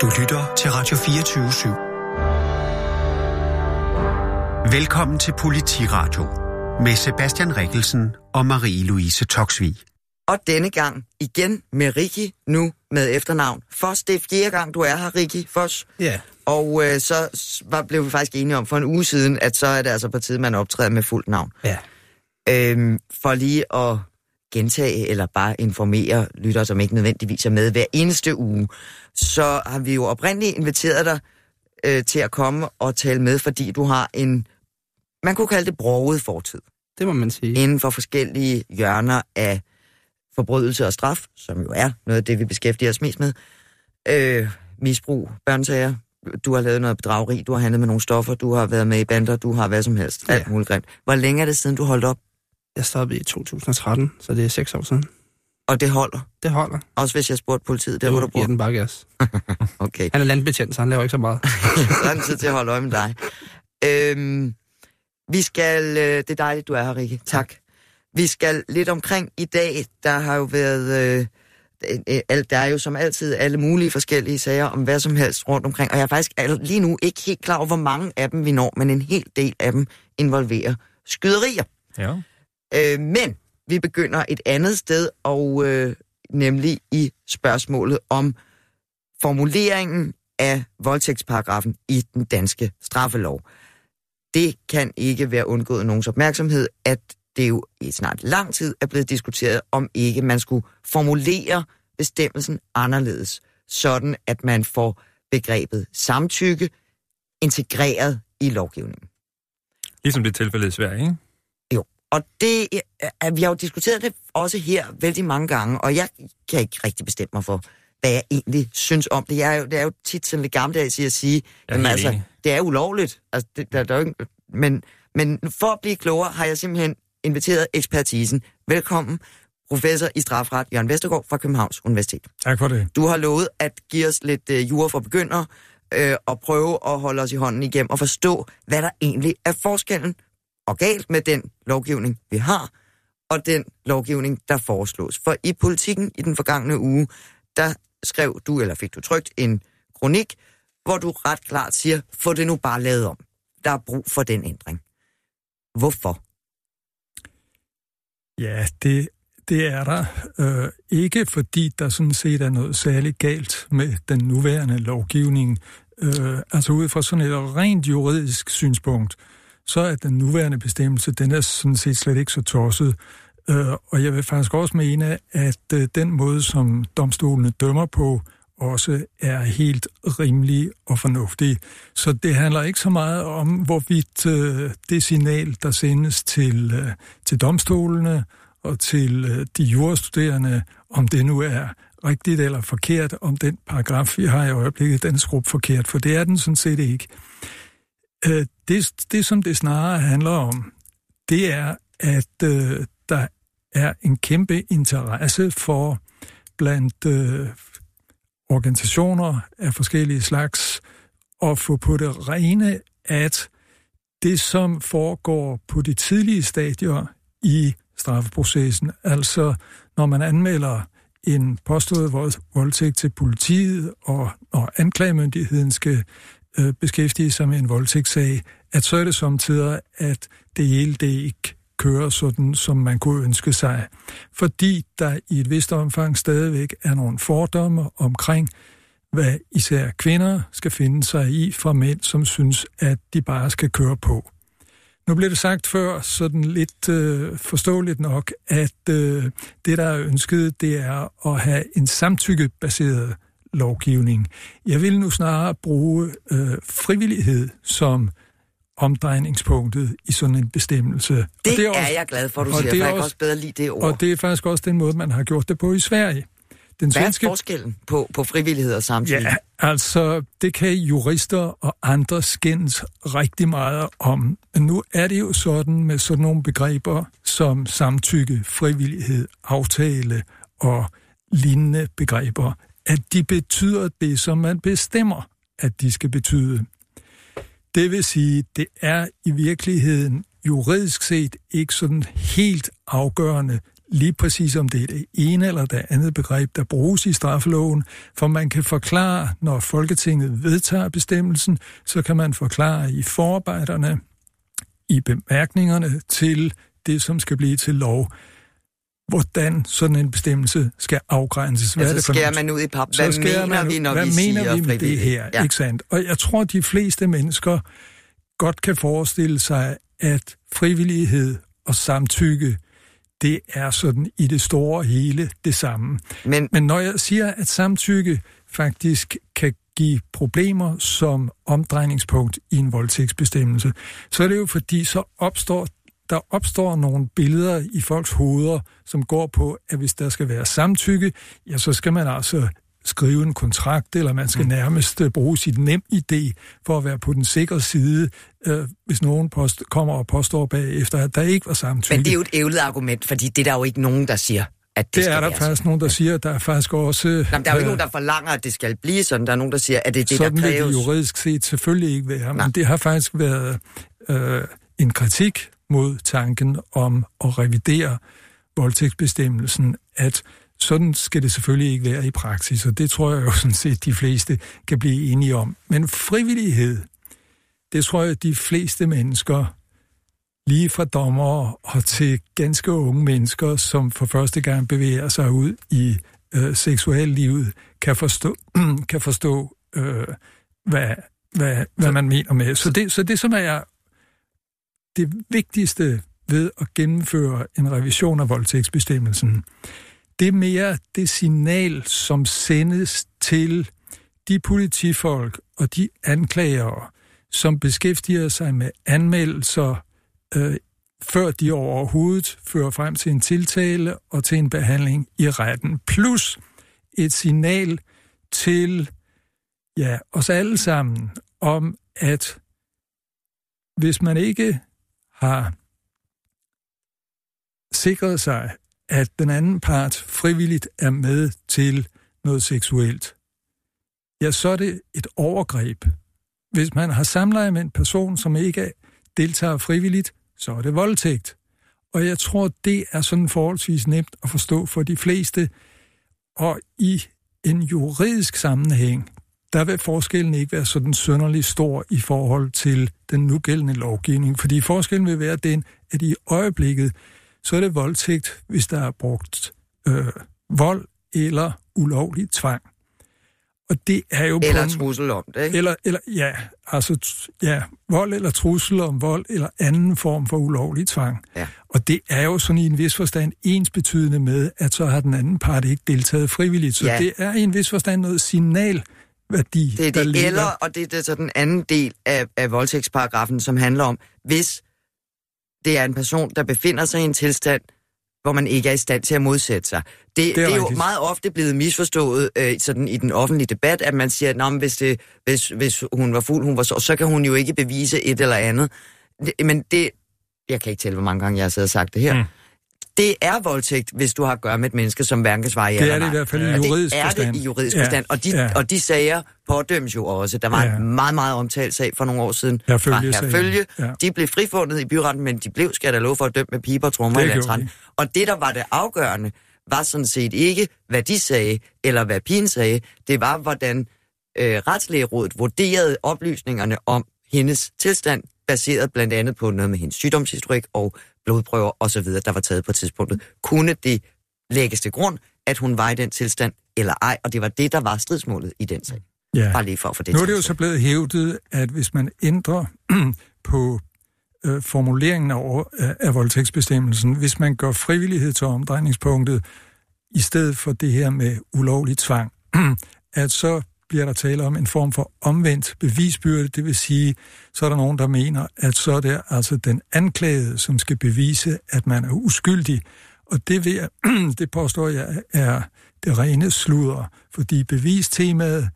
Du lytter til Radio 24 /7. Velkommen til Politiradio med Sebastian Rikkelsen og Marie-Louise Toksvig. Og denne gang igen med Rikki, nu med efternavn Foss. Det er fjerde gang, du er her, Rikki Foss. Ja. Og øh, så var, blev vi faktisk enige om for en uge siden, at så er det altså på tide, man optræder med fuldt navn. Ja. Øhm, for lige at gentage eller bare informere lyttere, som ikke nødvendigvis er med hver eneste uge, så har vi jo oprindeligt inviteret dig øh, til at komme og tale med, fordi du har en, man kunne kalde det broget fortid, Det må man sige. inden for forskellige hjørner af forbrydelse og straf, som jo er noget af det, vi beskæftiger os mest med. Øh, misbrug, børnesager, du har lavet noget bedrageri, du har handlet med nogle stoffer, du har været med i bander, du har hvad som helst, alt Ja. muligt grimt. Hvor længe er det siden, du holdt op, Jeg stoppede i 2013, så det er seks år siden. og det holder? Det holder. Også hvis jeg spurgte politiet, der Det hvor du bor. den bare gas. Okay, Han er landbetjent, så han laver ikke så meget. så er tid til at holde øje med dig. Øhm, vi skal, øh, det er dejligt, du er her, Rikke. Tak. Vi skal lidt omkring i dag. Der har jo været, øh, øh, der er jo som altid alle mulige forskellige sager om hvad som helst rundt omkring. Og jeg er faktisk lige nu ikke helt klar over, hvor mange af dem vi når, men en hel del af dem involverer skyderier. Ja. Øh, men vi begynder et andet sted, og øh, nemlig i spørgsmålet om formuleringen af voldtægtsparagrafen i den danske straffelov. Det kan ikke være undgået nogens opmærksomhed, at det jo i snart lang tid er blevet diskuteret, om ikke man skulle formulere bestemmelsen anderledes, sådan at man får begrebet samtykke integreret i lovgivningen. Ligesom det tilfælde i Sverige, ikke? Og det, er, vi har jo diskuteret det også her vældig mange gange, og jeg kan ikke rigtig bestemme mig for, hvad jeg egentlig synes om det. Jeg er jo, det er jo tit sådan lidt gammeldags i at sige, jamen altså, enig. det er ulovligt. Altså, det, der, der er jo ikke, men, men for at blive klogere, har jeg simpelthen inviteret ekspertisen. Velkommen, professor i strafret Jørgen Vestergaard fra Københavns Universitet. Tak for det. Du har lovet at give os lidt øh, jura for begyndere, øh, og prøve at holde os i hånden igennem og forstå, hvad der egentlig er forskellen og galt med den lovgivning, vi har, og den lovgivning, der foreslås. For i politikken i den forgangne uge, der skrev du, eller fik du trygt, en kronik, hvor du ret klart siger, få det nu bare lavet om. Der er brug for den ændring. Hvorfor? Ja, det, det er der. Øh, ikke fordi der sådan set er noget særligt galt med den nuværende lovgivning. Øh, altså ud fra sådan et rent juridisk synspunkt, så er den nuværende bestemmelse, den er sådan set slet ikke så tosset. Øh, og jeg vil faktisk også mene, at øh, den måde, som domstolene dømmer på, også er helt rimelig og fornuftig. Så det handler ikke så meget om, hvorvidt øh, det signal, der sendes til, til domstolene og til de jurastuderende, om det nu er rigtigt eller forkert, om den paragraf, vi har i øjeblikket, den er forkert, for det er den sådan set ikke. Øh, det, det, som det snarere handler om, det er, at øh, der er en kæmpe interesse for blandt øh, organisationer af forskellige slags at få på det rene, at det, som foregår på de tidlige stadier i straffeprocessen, altså når man anmelder en påstået vold- voldtægt til politiet, og når anklagemyndigheden skal øh, beskæftige sig med en voldtægtssag, at så er det samtidig, at det hele det ikke kører sådan, som man kunne ønske sig. Fordi der i et vist omfang stadigvæk er nogle fordomme omkring, hvad især kvinder skal finde sig i fra mænd, som synes, at de bare skal køre på. Nu blev det sagt før, sådan lidt øh, forståeligt nok, at øh, det, der er ønsket, det er at have en samtykkebaseret lovgivning. Jeg vil nu snarere bruge øh, frivillighed som omdrejningspunktet i sådan en bestemmelse. Det, og det er, også, er jeg glad for, du og siger, det for er jeg kan også- også bedre lide det ord. Og det er faktisk også den måde, man har gjort det på i Sverige. Den Hvad er svenske forskellen på, på frivillighed og samtykke? Ja, altså, det kan jurister og andre skændes rigtig meget om. Nu er det jo sådan med sådan nogle begreber som samtykke, frivillighed, aftale og lignende begreber, at de betyder det, som man bestemmer, at de skal betyde. Det vil sige, det er i virkeligheden juridisk set ikke sådan helt afgørende lige præcis om det er det ene eller det andet begreb, der bruges i straffeloven, for man kan forklare, når Folketinget vedtager bestemmelsen, så kan man forklare i forarbejderne, i bemærkningerne til det, som skal blive til lov, hvordan sådan en bestemmelse skal afgrænses. Hvad altså skærer man ud i pap. Hvad mener man, vi, når hvad vi mener siger vi med det her? Ja. Ikke sandt? Og jeg tror, de fleste mennesker godt kan forestille sig, at frivillighed og samtykke, det er sådan i det store hele det samme. Men, Men når jeg siger, at samtykke faktisk kan give problemer som omdrejningspunkt i en voldtægtsbestemmelse, så er det jo fordi, så opstår der opstår nogle billeder i folks hoveder, som går på, at hvis der skal være samtykke, ja, så skal man altså skrive en kontrakt, eller man skal mm. nærmest øh, bruge sit nem idé for at være på den sikre side, øh, hvis nogen post, kommer og påstår bagefter, at der ikke var samtykke. Men det er jo et ævlet argument, fordi det er der jo ikke nogen, der siger. At det, det er der faktisk sådan. nogen, der siger, at der er faktisk også... Jamen, der er jo ikke nogen, der forlanger, at det skal blive sådan. Der er nogen, der siger, at det er det, sådan der kræves. Sådan vil det juridisk set selvfølgelig ikke være, Nej. men det har faktisk været øh, en kritik mod tanken om at revidere voldtægtsbestemmelsen, at sådan skal det selvfølgelig ikke være i praksis, og det tror jeg jo sådan set, de fleste kan blive enige om. Men frivillighed, det tror jeg, de fleste mennesker, lige fra dommer og til ganske unge mennesker, som for første gang bevæger sig ud i øh, seksuallivet, kan forstå, kan forstå øh, hvad, hvad, hvad man mener med. Så det, så det som er det vigtigste ved at gennemføre en revision af voldtægtsbestemmelsen, det er mere det signal, som sendes til de politifolk og de anklagere, som beskæftiger sig med anmeldelser, øh, før de overhovedet fører frem til en tiltale og til en behandling i retten. Plus et signal til ja, os alle sammen om, at hvis man ikke har sikret sig, at den anden part frivilligt er med til noget seksuelt, ja, så er det et overgreb. Hvis man har samleje med en person, som ikke deltager frivilligt, så er det voldtægt. Og jeg tror, det er sådan forholdsvis nemt at forstå for de fleste. Og i en juridisk sammenhæng, der vil forskellen ikke være sådan sønderlig stor i forhold til den nugældende lovgivning, fordi forskellen vil være den, at i øjeblikket, så er det voldtægt, hvis der er brugt øh, vold eller ulovlig tvang. Og det er jo eller trussel om det, ikke? Eller, eller, ja, altså, ja, vold eller trussel om vold, eller anden form for ulovlig tvang. Ja. Og det er jo sådan i en vis forstand ens betydende med, at så har den anden part ikke deltaget frivilligt. Så ja. det er i en vis forstand noget signal, værdi, det er det, der ligger. Eller, og det, det er så den anden del af, af voldtægtsparagrafen, som handler om, hvis det er en person, der befinder sig i en tilstand, hvor man ikke er i stand til at modsætte sig. Det, det, er, det er jo meget ofte blevet misforstået øh, sådan i den offentlige debat, at man siger, at hvis, det, hvis, hvis hun var fuld, hun var så, så kan hun jo ikke bevise et eller andet. Det, men det, jeg kan ikke tælle, hvor mange gange jeg har siddet og sagt det her. Mm. Det er voldtægt, hvis du har at gøre med et menneske, som hverken kan svare ja Det er det i hvert fald i juridisk forstand. Det er det i juridisk ja. forstand. Og de, ja. og de sager pådømmes jo også. Der var ja. en meget, meget omtalt sag for nogle år siden fra Herfølge. Ja. De blev frifundet i byretten, men de blev, skal der lov for at dømme med piber og trommer i landsretten. Og det, der var det afgørende, var sådan set ikke, hvad de sagde, eller hvad pigen sagde. Det var, hvordan øh, retslægerådet vurderede oplysningerne om hendes tilstand, baseret blandt andet på noget med hendes sygdomshistorik og blodprøver osv., der var taget på tidspunktet. Kunne det lægges til grund, at hun var i den tilstand eller ej, og det var det, der var stridsmålet i den sag. Ja. Bare lige for at få det Nu er det jo så blevet hævdet, at hvis man ændrer på øh, formuleringen af, af, af voldtægtsbestemmelsen, hvis man gør frivillighed til omdrejningspunktet, i stedet for det her med ulovlig tvang, at så bliver der tale om en form for omvendt bevisbyrde, det vil sige, så er der nogen, der mener, at så er det altså den anklagede, som skal bevise, at man er uskyldig. Og det, vil jeg, det påstår jeg er det rene sludder, fordi bevistemaet,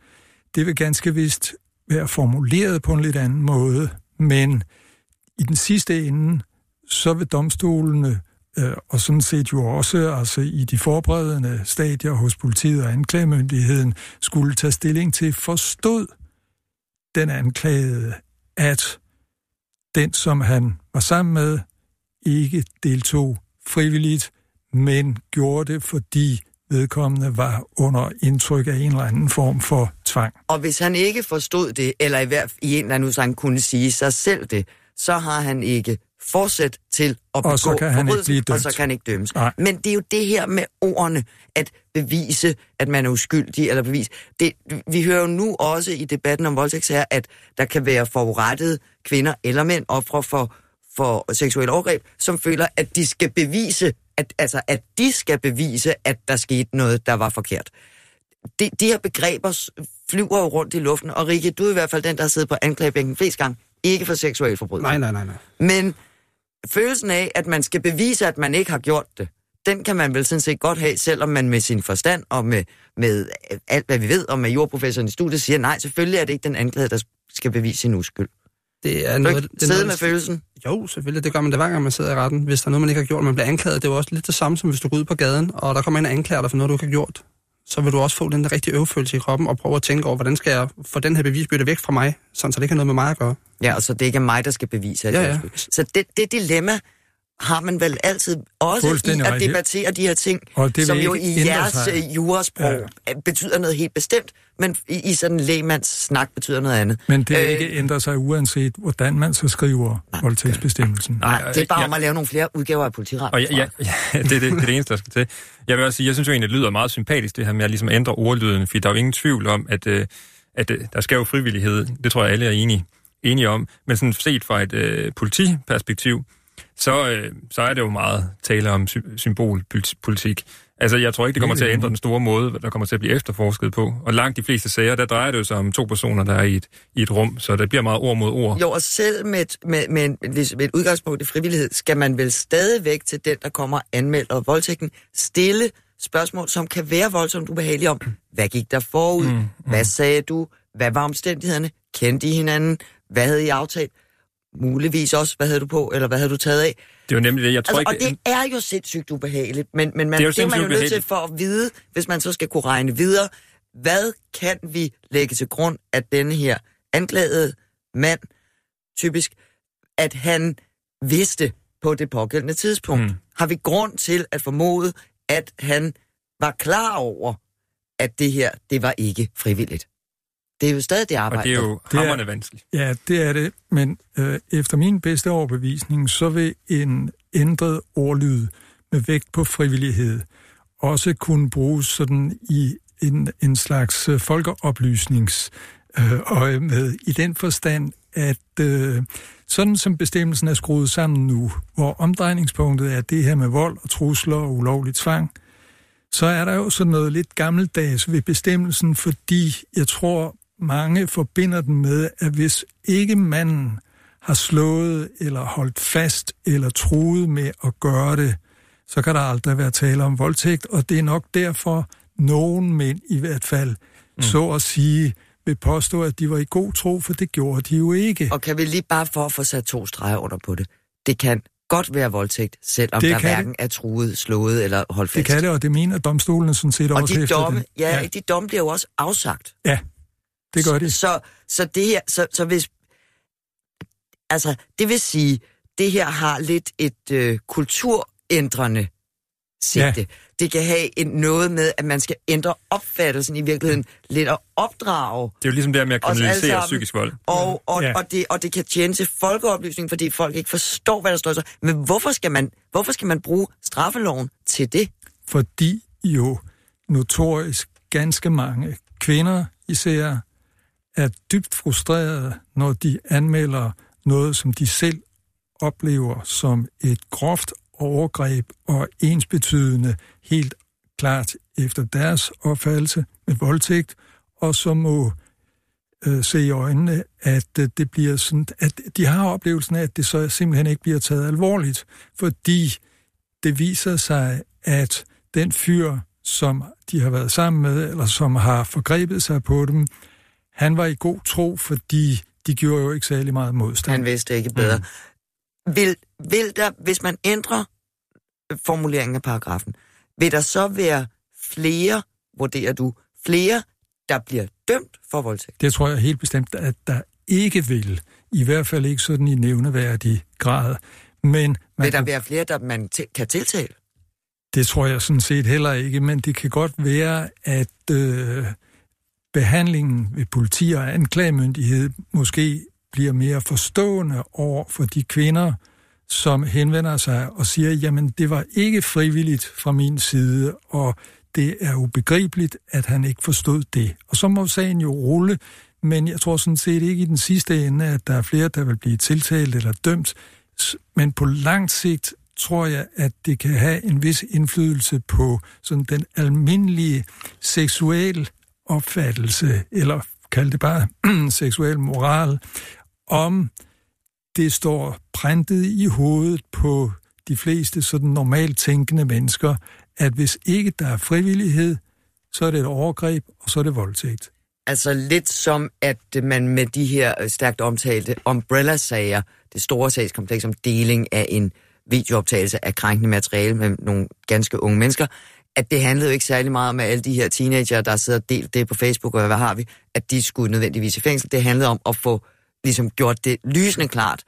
det vil ganske vist være formuleret på en lidt anden måde, men i den sidste ende, så vil domstolene Øh, og sådan set jo også altså i de forberedende stadier hos politiet og anklagemyndigheden skulle tage stilling til, forstod den anklagede, at den, som han var sammen med, ikke deltog frivilligt, men gjorde det, fordi vedkommende var under indtryk af en eller anden form for tvang. Og hvis han ikke forstod det, eller i hvert fald i en eller anden kunne sige sig selv det, så har han ikke forsæt til at begå Og så kan han ikke blive og dømt. så kan han ikke dømmes. Nej. Men det er jo det her med ordene, at bevise, at man er uskyldig, eller bevise. Det, vi hører jo nu også i debatten om voldtægtssager, at der kan være forurettede kvinder eller mænd, ofre for, for seksuelle overgreb, som føler, at de skal bevise, at, altså, at de skal bevise, at der skete noget, der var forkert. De, de her begreber flyver jo rundt i luften, og Rikke, du er i hvert fald den, der har siddet på anklagebænken flest gange, ikke for seksuelle forbrydelser. Nej, nej, nej, nej. Men følelsen af, at man skal bevise, at man ikke har gjort det, den kan man vel sådan set godt have, selvom man med sin forstand og med, med alt, hvad vi ved, og med jordprofessoren i studiet siger, nej, selvfølgelig er det ikke den anklagede, der skal bevise sin uskyld. Det er noget, ikke det er noget, med følelsen. Jo, selvfølgelig. Det gør man da hver gang, man sidder i retten. Hvis der er noget, man ikke har gjort, man bliver anklaget. Det er jo også lidt det samme, som hvis du går ud på gaden, og der kommer en og anklager dig for noget, du ikke har gjort. Så vil du også få den der rigtige øvefølelse i kroppen, og prøve at tænke over, hvordan skal jeg få den her bevisbyrde væk fra mig, sådan så det ikke har noget med mig at gøre. Ja, og så det ikke er mig, der skal bevise, at Ja, ja. Så det, det dilemma har man vel altid også i at rigtigt. debattere de her ting, som jo i jeres sig. øh, jurasprog ja. betyder noget helt bestemt, men i, i sådan en lægmands snak betyder noget andet. Men det Øh, øh, ikke ændrer sig uanset, hvordan man så skriver voldtægtsbestemmelsen. Nej, det er bare ja. om at lave nogle flere udgaver af politiret. Og ja, ja, ja det, er det, det er det eneste, der skal til. Jeg vil også sige, jeg synes jo egentlig, det lyder meget sympatisk, det her med at ligesom ændre ordlyden, for der er jo ingen tvivl om, at, øh, at øh, der skal jo frivillighed. Det tror jeg, alle er enige, enige om. Men sådan set fra et øh, politiperspektiv, så, øh, så er det jo meget tale om sy- symbolpolitik. Altså, jeg tror ikke, det kommer til at ændre den store måde, der kommer til at blive efterforsket på. Og langt de fleste sager, der drejer det jo sig om to personer, der er i et, i et rum, så det bliver meget ord mod ord. Jo, og selv med et, med, med, hvis- med et udgangspunkt i frivillighed, skal man vel stadigvæk til den, der kommer anmeldt og voldtægten, stille spørgsmål, som kan være voldsomt ubehagelige om, hvad gik der forud? Mm, mm. Hvad sagde du? Hvad var omstændighederne? Kendte I hinanden? Hvad havde I aftalt? Muligvis også, hvad havde du på, eller hvad havde du taget af? Det er jo nemlig det, jeg tror Altså, og ikke... det er jo sindssygt ubehageligt, men, men man, Det er det er man jo nødt til for at vide, hvis man så skal kunne regne videre, hvad kan vi lægge til grund, at denne her anklagede mand, typisk, at han vidste på det pågældende tidspunkt. Mm. Har vi grund til at formode, at han var klar over, at det her, det var ikke frivilligt? Det er jo stadig det arbejde. Og det er jo Det er- vanskeligt. Ja, det er det, men øh, efter min bedste overbevisning, så vil en ændret ordlyd med vægt på frivillighed også kunne bruges sådan i en, en slags øh, folkeoplysnings øh, øje med, i den forstand, at øh, sådan som bestemmelsen er skruet sammen nu, hvor omdrejningspunktet er det her med vold og trusler og ulovlig tvang, så er der jo sådan noget lidt gammeldags ved bestemmelsen, fordi jeg tror, mange forbinder den med, at hvis ikke manden har slået eller holdt fast eller truet med at gøre det, så kan der aldrig være tale om voldtægt, og det er nok derfor, nogen mænd i hvert fald, mm. så at sige, vil påstå, at de var i god tro, for det gjorde de jo ikke. Og kan vi lige bare for at få sat to streger under på det? Det kan godt være voldtægt, selvom Det der hverken er truet, slået eller holdt Det fast. kan det, og det mener domstolene sådan set og også de efter domme, den. ja, de domme bliver jo også afsagt. ja, det gør de. Så, så det her, så, så hvis, altså, det vil sige, det her har lidt et øh, kulturændrende sigte. Ja. Det kan have en, noget med, at man skal ændre opfattelsen i virkeligheden, lidt at opdrage, Det er jo ligesom det med at kriminalisere psykisk vold. og, og, Ja. og, det, og det kan tjene til folkeoplysning, fordi folk ikke forstår, hvad der står sig. Men hvorfor skal man, hvorfor skal man bruge straffeloven til det? fordi jo notorisk ganske mange kvinder især er dybt frustrerede, når de anmelder noget, som de selv oplever som et groft overgreb og ensbetydende helt klart efter deres opfattelse med voldtægt, og så må øh, se i øjnene, at øh, det bliver sådan, at de har oplevelsen af, at det så simpelthen ikke bliver taget alvorligt, fordi det viser sig, at den fyr, som de har været sammen med, eller som har forgrebet sig på dem, han var i god tro, fordi de gjorde jo ikke særlig meget modstand. Han vidste ikke bedre. Mm. Vil, vil der, hvis man ændrer formuleringen af paragrafen, vil der så være flere, vurderer du, flere, der bliver dømt for voldtægt? Det tror jeg helt bestemt, at der ikke vil. I hvert fald ikke sådan i nævneværdig grad. Men man Vil der kan- være flere, der man kan tiltale? Det tror jeg sådan set heller ikke, men det kan godt være, at øh, behandlingen ved politi og anklagemyndighed måske bliver mere forstående over for de kvinder, som henvender sig og siger, jamen det var ikke frivilligt fra min side, og det er ubegribeligt, at han ikke forstod det. Og så må sagen jo rulle, men jeg tror sådan set ikke i den sidste ende, at der er flere, der vil blive tiltalt eller dømt. Men på lang sigt tror jeg, at det kan have en vis indflydelse på sådan den almindelige seksuelle opfattelse, eller kald det bare seksuel moral, om det står printet i hovedet på de fleste sådan normalt tænkende mennesker, at hvis ikke der er frivillighed, så er det et overgreb, og så er det voldtægt. Altså lidt som, at man med de her øh, stærkt omtalte umbrella-sager, det store sagskompleks om deling af en videooptagelse af krænkende materiale med nogle ganske unge mennesker, at det handlede jo ikke særlig meget om, at alle de her teenager, der sidder og delt det på Facebook, og hvad har vi, at de skulle nødvendigvis i fængsel. Det handlede om at få ligesom gjort det lysende klart,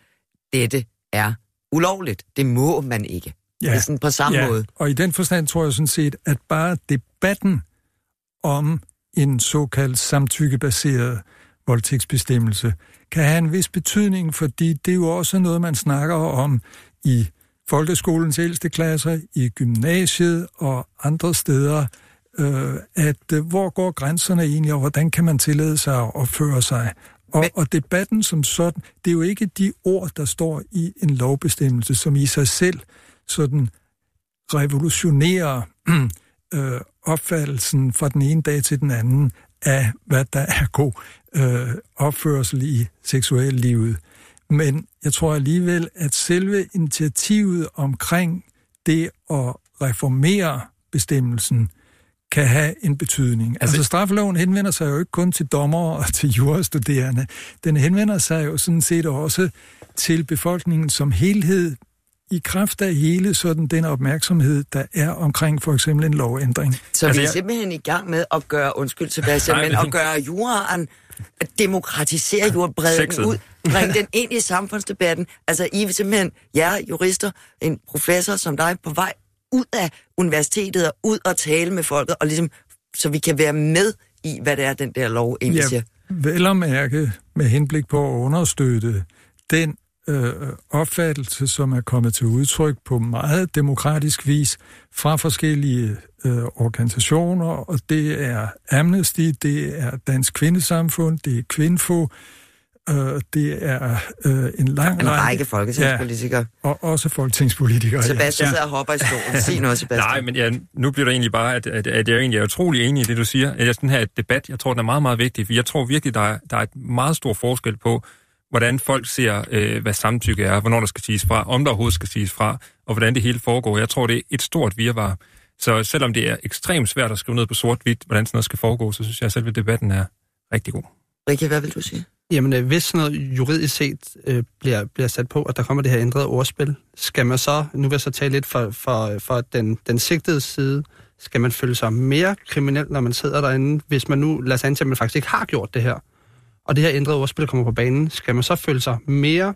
dette er ulovligt. Det må man ikke. Ja. Det er sådan på samme ja. måde. Og i den forstand tror jeg sådan set, at bare debatten om en såkaldt samtykkebaseret voldtægtsbestemmelse kan have en vis betydning, fordi det er jo også noget, man snakker om i folkeskolens ældste klasser, i gymnasiet og andre steder, øh, at øh, hvor går grænserne egentlig, og hvordan kan man tillade sig at opføre sig? Og, Men... og debatten som sådan, det er jo ikke de ord, der står i en lovbestemmelse, som i sig selv sådan revolutionerer øh, opfattelsen fra den ene dag til den anden af, hvad der er god øh, opførsel i seksuallivet. Men jeg tror alligevel, at selve initiativet omkring det at reformere bestemmelsen kan have en betydning. Altså, altså straffeloven henvender sig jo ikke kun til dommere og til jurastuderende. Den henvender sig jo sådan set også til befolkningen som helhed, i kraft af hele sådan den opmærksomhed, der er omkring for eksempel en lovændring. Så altså, vi er jeg... simpelthen i gang med at gøre, undskyld Sebastian, Nej, men at gøre juraen, at demokratisere jordbredden ud, bringe den ind i samfundsdebatten. Altså I vil simpelthen, jer jurister, en professor som dig, på vej ud af universitetet og ud og tale med folket, og ligesom, så vi kan være med i, hvad det er, den der lov egentlig ja, siger. vel at mærke med henblik på at understøtte den øh, opfattelse, som er kommet til udtryk på meget demokratisk vis fra forskellige øh, organisationer, og det er Amnesty, det er Dansk Kvindesamfund, det er Kvinfo, øh, det er øh, en lang en række folketingspolitikere. Ja, og også folketingspolitikere. Sebastian ja. sidder og hopper i stolen. Sig noget, Sebastian. Nej, men ja, nu bliver det egentlig bare, at, at, at jeg egentlig er utrolig enig i det, du siger. At den her debat, jeg tror, den er meget, meget vigtig, for jeg tror virkelig, der er, der er et meget stor forskel på, hvordan folk ser, øh, hvad samtykke er, hvornår der skal siges fra, om der overhovedet skal siges fra, og hvordan det hele foregår. Jeg tror, det er et stort virvar. Så selvom det er ekstremt svært at skrive ned på sort-hvidt, hvordan sådan noget skal foregå, så synes jeg, at selve debatten er rigtig god. Rikke, hvad vil du sige? Jamen, øh, hvis noget juridisk set øh, bliver, bliver sat på, at der kommer det her ændrede ordspil, skal man så, nu vil jeg så tale lidt for, for, for den, den sigtede side, skal man føle sig mere kriminel, når man sidder derinde, hvis man nu, lad os antage, at man faktisk ikke har gjort det her, og det her ændrede ordspil kommer på banen, skal man så føle sig mere,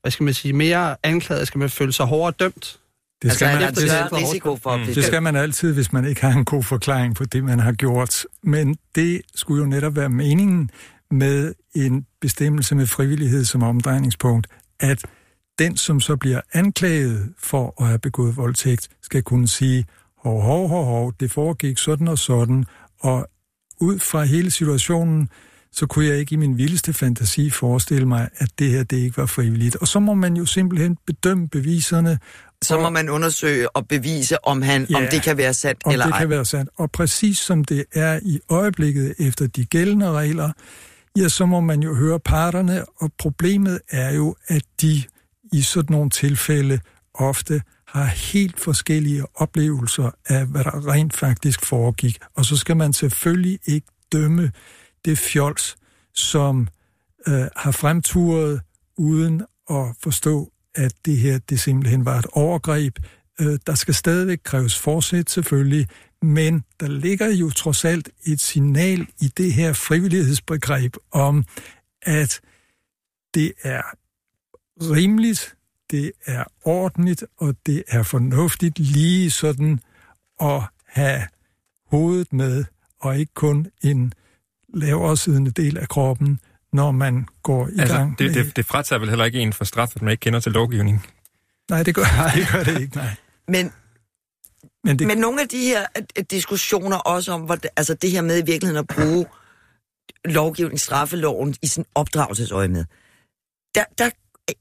hvad skal man sige, mere anklaget, skal man føle sig hårdere dømt? Det skal, altså, man altid, det, risiko for mm. det skal man altid, hvis man ikke har en god forklaring på det, man har gjort. Men det skulle jo netop være meningen med en bestemmelse med frivillighed som omdrejningspunkt, at den, som så bliver anklaget for at have begået voldtægt, skal kunne sige, hov, hov, hov, hov, det foregik sådan og sådan, og ud fra hele situationen, så kunne jeg ikke i min vildeste fantasi forestille mig, at det her det ikke var frivilligt. Og så må man jo simpelthen bedømme beviserne. Så må man undersøge og bevise, om, han, ja, om det kan være sandt om eller det ej. kan være sandt. Og præcis som det er i øjeblikket efter de gældende regler, ja, så må man jo høre parterne, og problemet er jo, at de i sådan nogle tilfælde ofte har helt forskellige oplevelser af, hvad der rent faktisk foregik. Og så skal man selvfølgelig ikke dømme det fjols, som øh, har fremturet uden at forstå, at det her det simpelthen var et overgreb. Øh, der skal stadigvæk kræves forsæt selvfølgelig, men der ligger jo trods alt et signal i det her frivillighedsbegreb om, at det er rimeligt, det er ordentligt, og det er fornuftigt lige sådan at have hovedet med, og ikke kun en lavere siddende del af kroppen, når man går i altså, gang det, med... det, det fratager vel heller ikke en for straf, at man ikke kender til lovgivningen? Nej, det gør, nej, det, gør det ikke, nej. Men, men, det... men nogle af de her diskussioner også om, hvor det, altså det her med i virkeligheden at bruge lovgivning, straffeloven i sin opdragelsesøje med, der, der,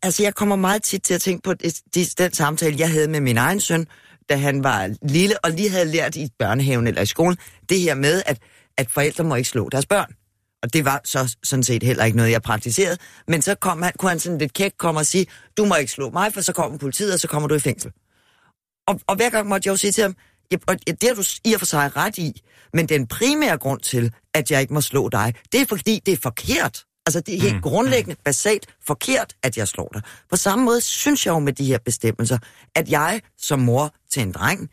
altså jeg kommer meget tit til at tænke på det, det, den samtale, jeg havde med min egen søn, da han var lille, og lige havde lært i børnehaven eller i skolen, det her med, at, at forældre må ikke slå deres børn. Og det var så sådan set heller ikke noget, jeg praktiserede. Men så kom han, kunne han sådan lidt kæk komme og sige, du må ikke slå mig, for så kommer politiet, og så kommer du i fængsel. Og, og hver gang måtte jeg jo sige til ham, og det har du i og for sig ret i, men den primære grund til, at jeg ikke må slå dig, det er fordi, det er forkert. Altså, det er helt mm. grundlæggende, basalt forkert, at jeg slår dig. På samme måde synes jeg jo med de her bestemmelser, at jeg som mor til en dreng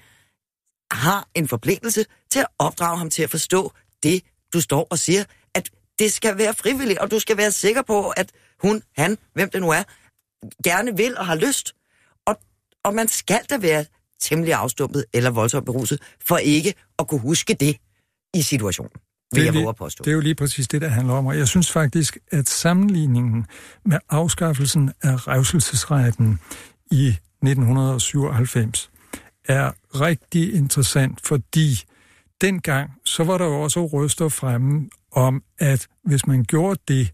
har en forpligtelse til at opdrage ham til at forstå det, du står og siger, at det skal være frivilligt, og du skal være sikker på, at hun, han, hvem det nu er, gerne vil og har lyst. Og, og man skal da være temmelig afstumpet eller voldsomt beruset, for ikke at kunne huske det i situationen. Vil det, er lige, det er jo lige præcis det, der handler om. Og jeg synes faktisk, at sammenligningen med afskaffelsen af revselsesretten i 1997 er rigtig interessant, fordi dengang, så var der jo også røster fremme om, at hvis man gjorde det,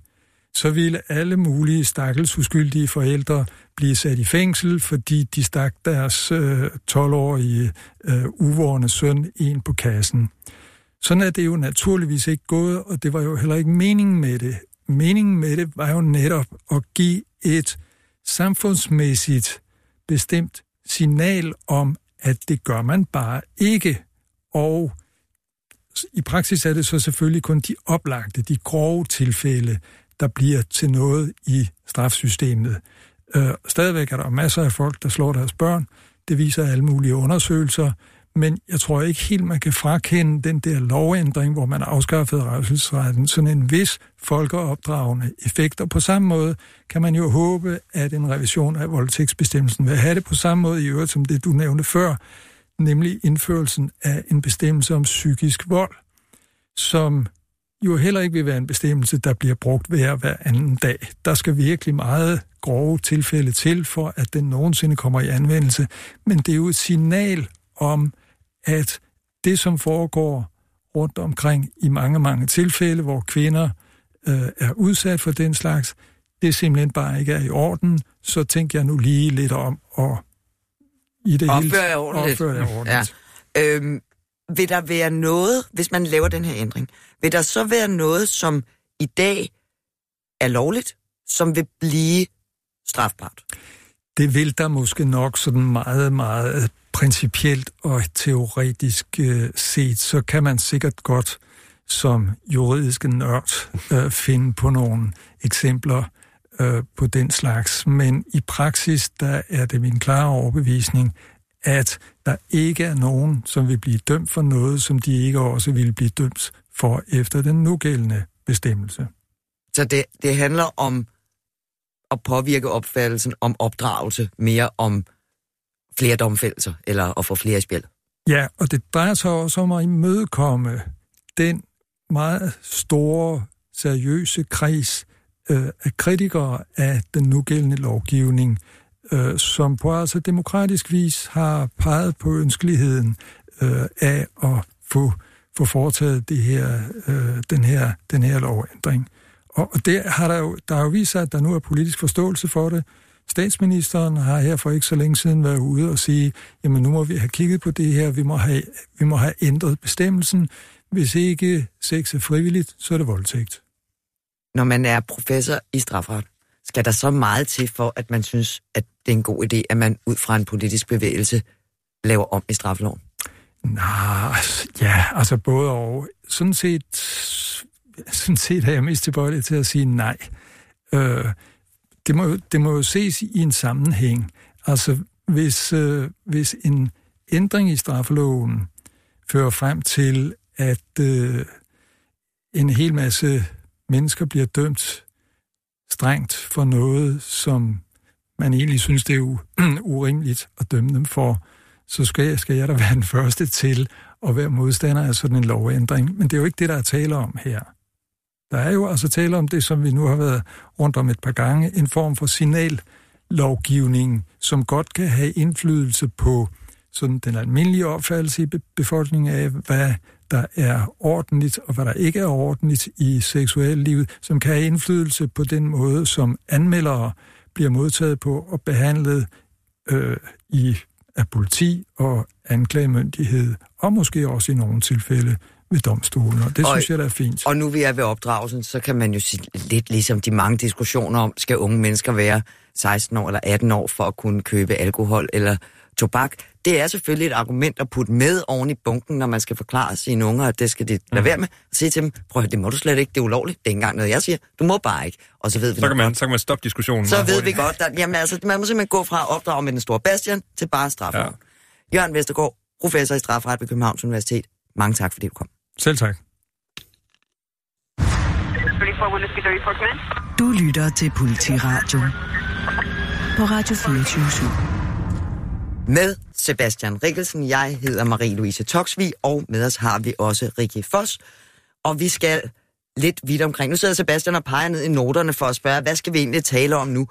så ville alle mulige stakkels uskyldige forældre blive sat i fængsel, fordi de stak deres øh, 12-årige øh, uvårende søn ind på kassen. Sådan er det jo naturligvis ikke gået, og det var jo heller ikke meningen med det. Meningen med det var jo netop at give et samfundsmæssigt bestemt signal om, at det gør man bare ikke. Og i praksis er det så selvfølgelig kun de oplagte, de grove tilfælde, der bliver til noget i strafsystemet. Øh, stadigvæk er der masser af folk, der slår deres børn. Det viser alle mulige undersøgelser. Men jeg tror ikke helt, man kan frakende den der lovændring, hvor man afskaffede afskaffet revselsesretten, sådan en vis folkeopdragende effekt. Og på samme måde kan man jo håbe, at en revision af voldtægtsbestemmelsen vil have det på samme måde i øvrigt som det, du nævnte før, nemlig indførelsen af en bestemmelse om psykisk vold, som jo heller ikke vil være en bestemmelse, der bliver brugt hver hver anden dag. Der skal virkelig meget grove tilfælde til, for at den nogensinde kommer i anvendelse. Men det er jo et signal om, at det, som foregår rundt omkring i mange, mange tilfælde, hvor kvinder øh, er udsat for den slags, det simpelthen bare ikke er i orden, så tænker jeg nu lige lidt om at i det opføre hele ordentligt. Opføre det ordentligt. Ja. Øhm, vil der være noget, hvis man laver den her ændring, vil der så være noget, som i dag er lovligt, som vil blive strafbart? Det vil der måske nok sådan meget, meget principielt og teoretisk øh, set, så kan man sikkert godt som juridiske nørd øh, finde på nogle eksempler øh, på den slags. Men i praksis, der er det min klare overbevisning, at der ikke er nogen, som vil blive dømt for noget, som de ikke også vil blive dømt for efter den nugældende bestemmelse. Så det, det handler om at påvirke opfattelsen om opdragelse, mere om flere domfældelser, eller at få flere i spil. Ja, og det drejer sig også om at imødekomme den meget store, seriøse kreds øh, er kritikere af den nugældende lovgivning, øh, som på altså demokratisk vis har peget på ønskeligheden øh, af at få, få foretaget det her, øh, den, her, den her lovændring. Og, og det har der, jo, der har jo vist sig, at der nu er politisk forståelse for det. Statsministeren har her for ikke så længe siden været ude og sige, jamen nu må vi have kigget på det her, vi må have, vi må have ændret bestemmelsen. Hvis ikke sex er frivilligt, så er det voldtægt. Når man er professor i strafferet, skal der så meget til for, at man synes, at det er en god idé, at man ud fra en politisk bevægelse laver om i straffeloven? Nej, altså, ja, altså både og. Sådan set, sådan set er jeg mest tilbøjelig til at sige nej. Øh, det, må, det må jo ses i en sammenhæng. Altså, hvis, øh, hvis en ændring i straffeloven fører frem til, at øh, en hel masse mennesker bliver dømt strengt for noget, som man egentlig synes, det er u- urimeligt at dømme dem for, så skal, jeg, skal jeg da være den første til at være modstander af sådan en lovændring. Men det er jo ikke det, der er tale om her. Der er jo altså tale om det, som vi nu har været rundt om et par gange, en form for signallovgivning, som godt kan have indflydelse på sådan den almindelige opfattelse i befolkningen af, hvad der er ordentligt og hvad der ikke er ordentligt i seksuallivet, som kan have indflydelse på den måde, som anmeldere bliver modtaget på og behandlet øh, i af politi og anklagemyndighed, og måske også i nogle tilfælde ved domstolen, og det og, synes jeg, der er fint. Og nu vi er ved opdragelsen, så kan man jo sige lidt ligesom de mange diskussioner om, skal unge mennesker være 16 år eller 18 år for at kunne købe alkohol eller tobak. Det er selvfølgelig et argument at putte med oven i bunken, når man skal forklare sine unger, at det skal de lade mm. være med. Og sige til dem, prøv at det må du slet ikke, det er ulovligt. Det er ikke engang noget, jeg siger. Du må bare ikke. Og så ved vi så kan, man, så kan man stoppe diskussionen. Så ved hurtigt. vi godt, at jamen, altså, man må simpelthen gå fra at opdrage med den store Bastian til bare straffe. Ja. Jørgen Vestergaard, professor i strafferet ved Københavns Universitet. Mange tak, fordi du kom. Selv tak. Du lytter til Politiradio på Radio 24 Med Sebastian Rikkelsen, jeg hedder Marie-Louise Toksvig, og med os har vi også Rikke Foss. Og vi skal lidt vidt omkring. Nu sidder Sebastian og peger ned i noterne for at spørge, hvad skal vi egentlig tale om nu?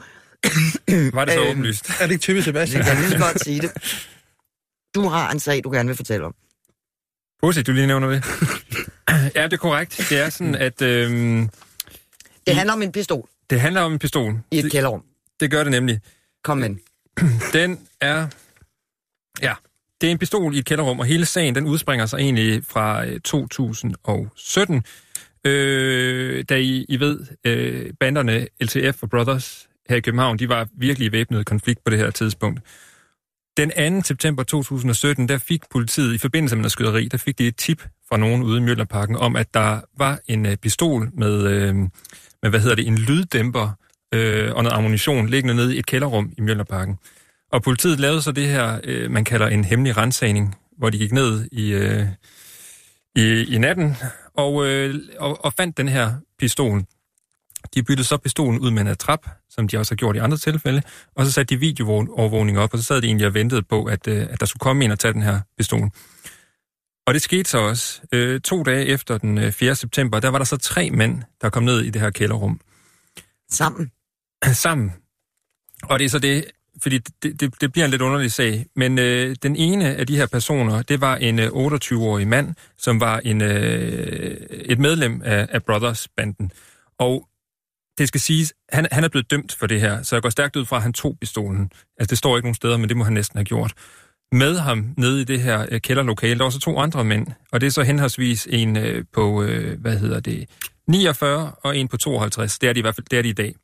Var det så øhm, åbenlyst? Er det ikke typisk, Sebastian? Jeg kan lige godt sige det. Du har en sag, du gerne vil fortælle om. Pudsigt, du lige nævner det. ja, det er korrekt. Det er sådan, at... Øhm, det handler om en pistol. Det handler om en pistol. I et det, kælderrum. Det gør det nemlig. Kom med Den er... Ja, det er en pistol i et kælderrum, og hele sagen, den udspringer sig egentlig fra øh, 2017. Øh, da I, I ved, øh, banderne LTF og Brothers her i København, de var virkelig i væbnet konflikt på det her tidspunkt. Den 2. september 2017, der fik politiet i forbindelse med noget skyderi, der fik de et tip fra nogen ude i Møllerparken om, at der var en øh, pistol med, øh, med, hvad hedder det, en lyddæmper øh, og noget ammunition liggende nede i et kælderrum i Møllerparken. Og politiet lavede så det her, øh, man kalder en hemmelig rensagning, hvor de gik ned i, øh, i, i natten og, øh, og, og fandt den her pistol. De byttede så pistolen ud med en trap, som de også har gjort i andre tilfælde, og så satte de videoovervågning op, og så sad de egentlig og ventede på, at, øh, at der skulle komme en og tage den her pistol. Og det skete så også. Øh, to dage efter den 4. Øh, september, der var der så tre mænd, der kom ned i det her kælderrum. Sammen? Sammen. Og det er så det, fordi det, det, det bliver en lidt underlig sag, men øh, den ene af de her personer, det var en øh, 28-årig mand, som var en øh, et medlem af, af Brothers-banden. Og det skal siges, han, han er blevet dømt for det her, så jeg går stærkt ud fra, at han tog pistolen. Altså, det står ikke nogen steder, men det må han næsten have gjort. Med ham nede i det her øh, kælderlokale, der var så to andre mænd, og det er så henholdsvis en øh, på, øh, hvad hedder det, 49 og en på 52. Det er de i hvert fald, det er de i dag.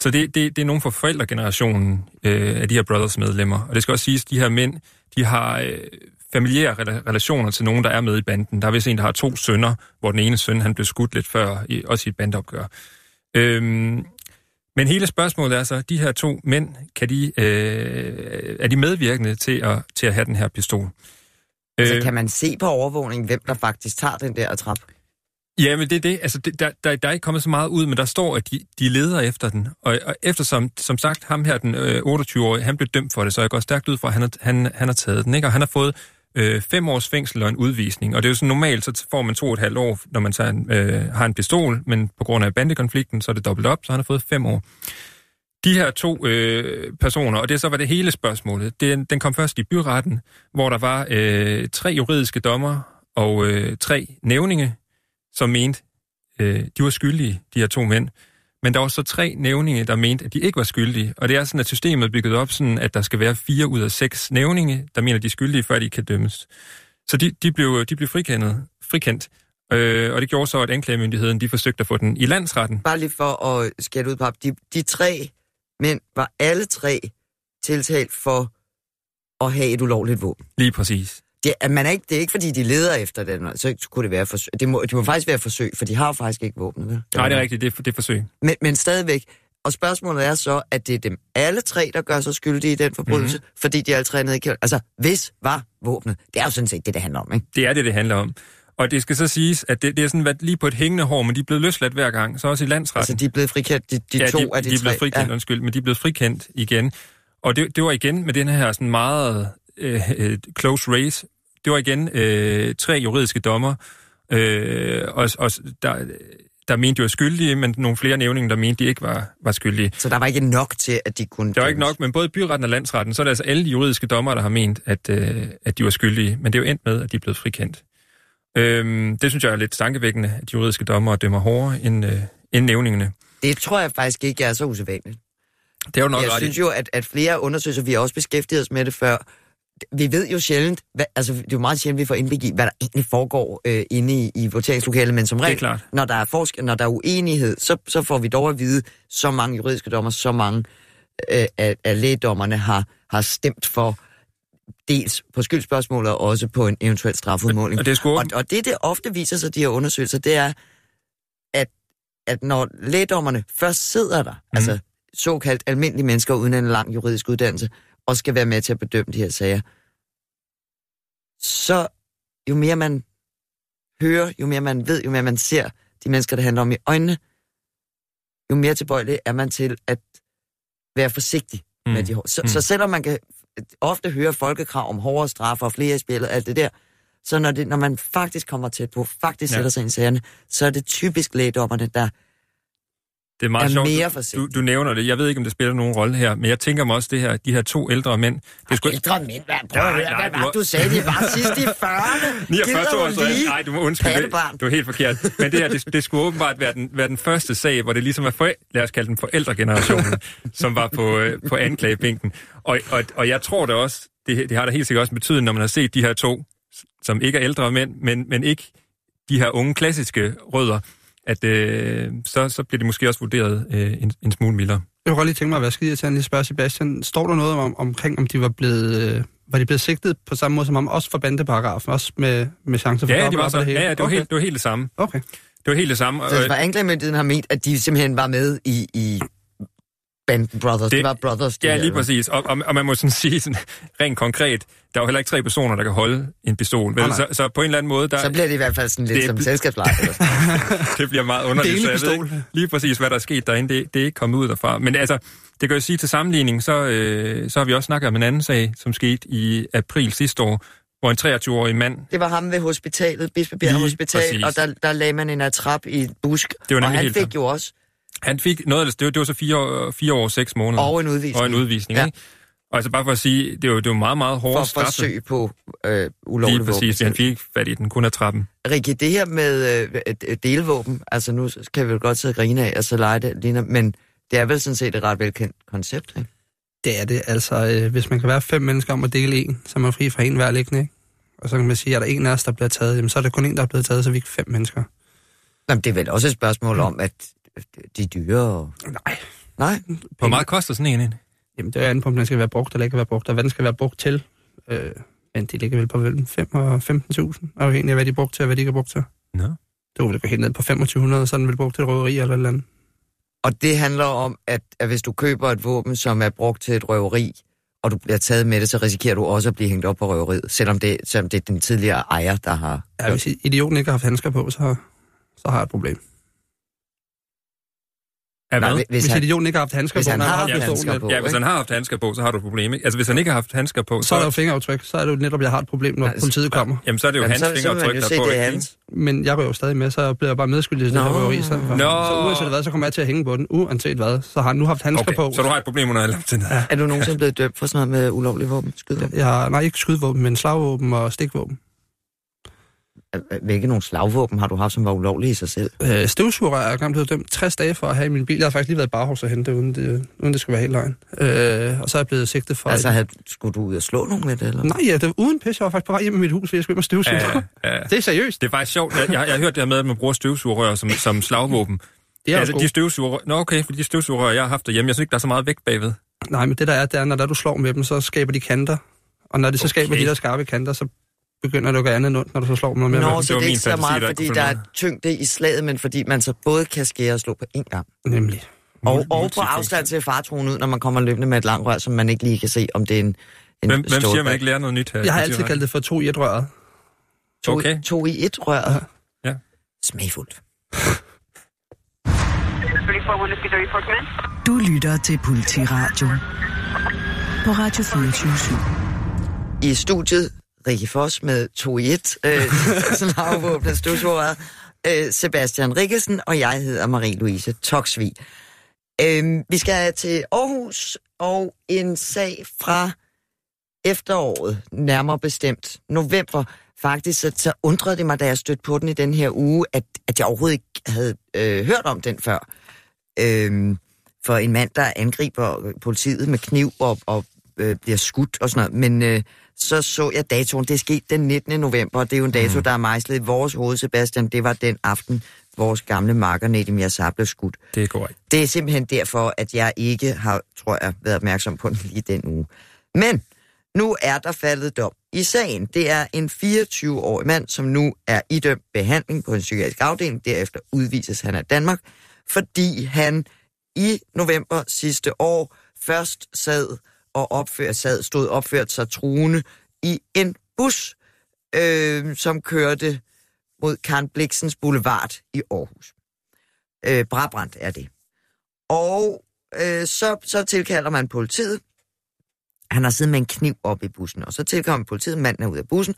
Så det, det, det er nogle fra forældregenerationen øh, af de her brothers medlemmer. Og det skal også siges, at de her mænd, de har øh, familiære relationer til nogen, der er med i banden. Der er vist en, der har to sønner, hvor den ene søn, han blev skudt lidt før, i, også i et bandopgør. Øhm, men hele spørgsmålet er så, de her to mænd, kan de, øh, er de medvirkende til at, til at have den her pistol? Altså, øh, kan man se på overvågningen, hvem der faktisk tager den der trap? Ja, men det er det. Altså, det, der, der, der er ikke kommet så meget ud, men der står, at de, de leder efter den. Og, og eftersom, som sagt, ham her, den øh, 28-årige, han blev dømt for det, så jeg går stærkt ud fra, at han, han, han har taget den. Ikke? Og han har fået øh, fem års fængsel og en udvisning. Og det er jo sådan normalt, så får man to og et halvt år, når man tager en, øh, har en pistol, men på grund af bandekonflikten, så er det dobbelt op, så han har fået fem år. De her to øh, personer, og det så var det hele spørgsmålet, det, den kom først i byretten, hvor der var øh, tre juridiske dommer og øh, tre nævninge, som mente, øh, de var skyldige, de her to mænd. Men der var så tre nævninge, der mente, at de ikke var skyldige. Og det er sådan, at systemet er bygget op sådan, at der skal være fire ud af seks nævninge, der mener, at de er skyldige, før de kan dømmes. Så de, de, blev, de blev frikendet, frikendt. Øh, og det gjorde så, at anklagemyndigheden de forsøgte at få den i landsretten. Bare lige for at skære ud på, de, de tre mænd var alle tre tiltalt for at have et ulovligt våben. Lige præcis. Det, man er ikke, det er ikke, fordi de leder efter den, så kunne det være forsøg. Det må, det må faktisk være forsøg, for de har jo faktisk ikke våbnet, vel? Nej, det er rigtigt, det er, det er forsøg. Men, men stadigvæk, og spørgsmålet er så, at det er dem alle tre, der gør sig skyldige i den forbrydelse, mm-hmm. fordi de alle tre er kælder. Altså, hvis var våbnet. Det er jo sådan set det, det handler om, ikke? Det er det, det handler om. Og det skal så siges, at det, det er sådan været lige på et hængende hår, men de er blevet løsladt hver gang, så også i landsretten. Altså, de er blevet frikendt, de, de ja, to de, af de, de er blevet frikendt, ja. undskyld, men de er blevet frikendt igen. Og det, det var igen med den her sådan meget øh, øh, close race. Det var igen øh, tre juridiske dommer, øh, og, og der, der mente de var skyldige, men nogle flere nævninger, der mente de ikke var, var skyldige. Så der var ikke nok til, at de kunne... Der var ikke nok, men både byretten og landsretten, så er det altså alle de juridiske dommer, der har ment, at, øh, at de var skyldige. Men det er jo endt med, at de er blevet frikendt. Øhm, det synes jeg er lidt tankevækkende, at de juridiske dommer dømmer hårdere end, øh, end nævningerne. Det tror jeg faktisk ikke er så usædvanligt. Det er jo nok Jeg ret synes jo, at, at flere undersøgelser, vi har også beskæftiget os med det før, vi ved jo sjældent, hvad, altså det er jo meget sjældent, vi får indblik i, hvad der egentlig foregår øh, inde i, i voteringslokalet, men som regel, når der er forskel, når der er uenighed, så, så får vi dog at vide, så mange juridiske dommer, så mange øh, af, af lægedommerne har, har stemt for dels på skyldspørgsmålet og også på en eventuel strafudmåling. Og det er Og, og det, det ofte viser sig, de her undersøgelser, det er, at, at når lægedommerne først sidder der, mm. altså såkaldt almindelige mennesker uden en lang juridisk uddannelse, og skal være med til at bedømme de her sager, så jo mere man hører, jo mere man ved, jo mere man ser de mennesker, det handler om i øjnene, jo mere tilbøjelig er man til at være forsigtig mm. med de. Så, mm. så selvom man kan ofte høre folkekrav om hårdere straffe og flere i spillet, alt det der, så når, det, når man faktisk kommer tæt på, faktisk Ja. sætter sig ind i sagerne, så er det typisk lægedommerne, der Det er meget er sjovt. mere Du, du nævner det. Jeg ved ikke, om det spiller nogen rolle her, men jeg tænker mig også det her, de her to ældre mænd. Det er sgu Ældre mænd, hvad, prøv Nej, nej, hvad du det, du sagde, de var sidst i 40'erne. 49 Gider år, så nej, du må undskylde. Det, du er helt forkert. Men det her, det, det skulle åbenbart være den, være den første sag, hvor det ligesom er, for, lad os kalde den forældregenerationen, som var på, øh, på anklagebænken. Og, og, og jeg tror det også, det, det har da helt sikkert også en betydning, når man har set de her to, som ikke er ældre mænd, men, men ikke de her unge klassiske rødder, at øh, så, så bliver det måske også vurderet øh, en, en smule mildere. Jeg kunne godt lige tænke mig at være skide til at lige spørge Sebastian. Står der noget om, omkring, om de var blevet, øh, var de blevet sigtet på samme måde som ham, også for bandeparagrafen, også med, med chance for Ja, de var så, det hele? ja, det var, okay. helt, det var helt det samme. Okay. Det var helt det samme. Så var anklagemyndigheden har ment, at de simpelthen var med i, i Band Brothers. Det, Det- det var Brothers. det Ja, lige eller? præcis. Og, og, og man må sådan sige sådan, rent konkret, der er jo heller ikke tre personer, der kan holde en pistol. Vel? Så, så på en eller anden måde, der, Så bliver det i hvert fald sådan lidt Det- som selskabsleje. det bliver meget underligt. Delende så jeg ved pistol. ikke lige præcis, hvad der er sket derinde. Det, det er ikke kommet ud derfra. Men altså, det kan jeg sige til sammenligning, så, øh, så har vi også snakket om en anden sag, som skete i april sidste år, hvor en 23-årig mand, Det var ham ved hospitalet, Bispebjerg Hospital, præcis. og der, der lagde man en atrap i et busk. Det var og nemlig han fik jo også han fik noget af det, det var, det var så fire, år- fire år og seks måneder. og en udvisning. og en udvisning. Ja. Ikke? Og altså bare for at sige, det var, det var meget, meget hårde for straffe. forsøg på øh, ulovlig Lige præcis, han fik fat i den kun af trappen. Rikke, det her med øh, øh, delvåben, altså nu kan vi jo godt sidde og grine af, og så lege det, Lina, men det er vel sådan set et ret velkendt koncept, ikke? Det er det. Altså, øh, hvis man kan være fem mennesker om at dele en, så er man fri fra en hver liggende, ikke? Og så kan man sige, at der er en af os, der bliver taget, jamen så er der kun en, der er blevet taget, så er vi ikke fem mennesker. Jamen, det er vel også et spørgsmål om, at de er dyre og... Nej. Nej, Hvor meget koster sådan en ind? Jamen, det er andet på, om den skal være brugt eller ikke være brugt, og hvad den skal være brugt til. Øh, men de ligger vel på mellem 5 og 15.000, afhængig af, hvad de er brugt til, og hvad de ikke er brugt til. Nå. Det vel gå helt ned på 2500, så er den vel brugt til røveri eller et eller andet. og det handler om, at, at hvis du køber et våben, som er brugt til et røveri, og du bliver taget med det, så risikerer du også at blive hængt op på røveriet, selvom det, selvom det er den tidligere ejer, der har... Ja, hvis idioten ikke har haft handsker på, så, så har jeg et problem. Nej, hvad? hvis, Hvis, han, idioten ikke har haft handsker hvis på, han har haft haft pistolen handsker på, Ja, hvis han har haft handsker på, så har du et problem. Ikke? Altså, hvis han ikke har haft handsker på, så er der jo fingeraftryk. Så er det jo netop, jeg har et problem, når Nej, politiet kommer. jamen, så er det jo Jamen, hans så, så fingeraftryk, jo der er på. hans. Men jeg rører jo stadig med, så bliver jeg bare medskyldig i det her røveri. Så, Nå. så uanset hvad, så kommer jeg til at hænge på den. Uanset hvad, så har han nu haft handsker Okay, på. så du har et problem under alle omstændigheder. Er du nogensinde blevet dømt for sådan noget med ulovlig våben? Skydevåben? Jeg har, nej, ikke skydvåben, men slagvåben og stikvåben. Hvilke nogle slagvåben har du haft, som var ulovlige i sig selv? Øh, støvsuger er gang blevet dømt 60 dage for at have i min bil. Jeg har faktisk lige været i Barhus og hente det, uden det, uden det skulle være helt løgn. Øh, og så er jeg blevet sigtet for... Altså, havde, skulle du ud og slå nogen med det, eller? Nej, ja, det var uden pis. Jeg var faktisk på vej hjem i mit hus, fordi jeg skulle hjem og støvsuge. Ja, ja. Det er seriøst. Det er faktisk sjovt. Jeg, jeg, jeg har hørt det her med, at man bruger støvsugerrør som, som slagvåben. Det er altså, de støvsugerrør... Nå, okay, for de støvsugerrør, jeg har haft derhjemme, jeg synes ikke, der er så meget vægt bagved. Nej, men det der er, det er, når der du slår med dem, så skaber de kanter. Og når de så Okay. skaber de der skarpe kanter, så begynder det at gå andet end ondt, når du så slår noget mere. Nå, med så det er ikke så meget, der fordi der er tyngde i slaget, men fordi man så både kan skære og slå på én gang. Nemlig. Og, og på afstand til fartroen ud, når man kommer løbende med et langt rør, som man ikke lige kan se, om det er en, en Hvem, hvem siger, man ikke lærer noget nyt her? Jeg har altid kaldt det for to i et røret. To, Okay. to i et rør. Ja. Smagfuldt. Du lytter til Politiradio på Radio 24 I studiet, Rikke Foss med 2 i 1, øh, slagvåbnet støvsvoret, øh, Sebastian Rikkesen, og jeg hedder Marie-Louise Toksvig. Øh, vi skal til Aarhus, og en sag fra efteråret, nærmere bestemt november. Faktisk så, så undrede det mig, da jeg stødte på den i den her uge, at, at jeg overhovedet ikke havde øh, hørt om den før. Øh, for en mand, der angriber politiet med kniv og, og øh, bliver skudt og sådan noget. Men øh, så så jeg datoen. Det skete den 19. november, og det er jo en dato, der er mejslet i vores hoved, Sebastian. Det var den aften, vores gamle marker Nedim Yassar blev skudt. Det er korrekt. Det er simpelthen derfor, at jeg ikke har, tror jeg, været opmærksom på den lige den uge. Men nu er der faldet dom i sagen. Det er en 24-årig mand, som nu er idømt behandling på en psykiatrisk afdeling. Derefter udvises han af Danmark, fordi han i november sidste år først sad og opført, sad, stod opført sig truende i en bus, øh, som kørte mod Karen Bliksens Boulevard i Aarhus. Øh, Brabrand er det. Og øh, så, så tilkalder man politiet. Han har siddet med en kniv op i bussen, og så tilkommer politiet, manden er ud af bussen,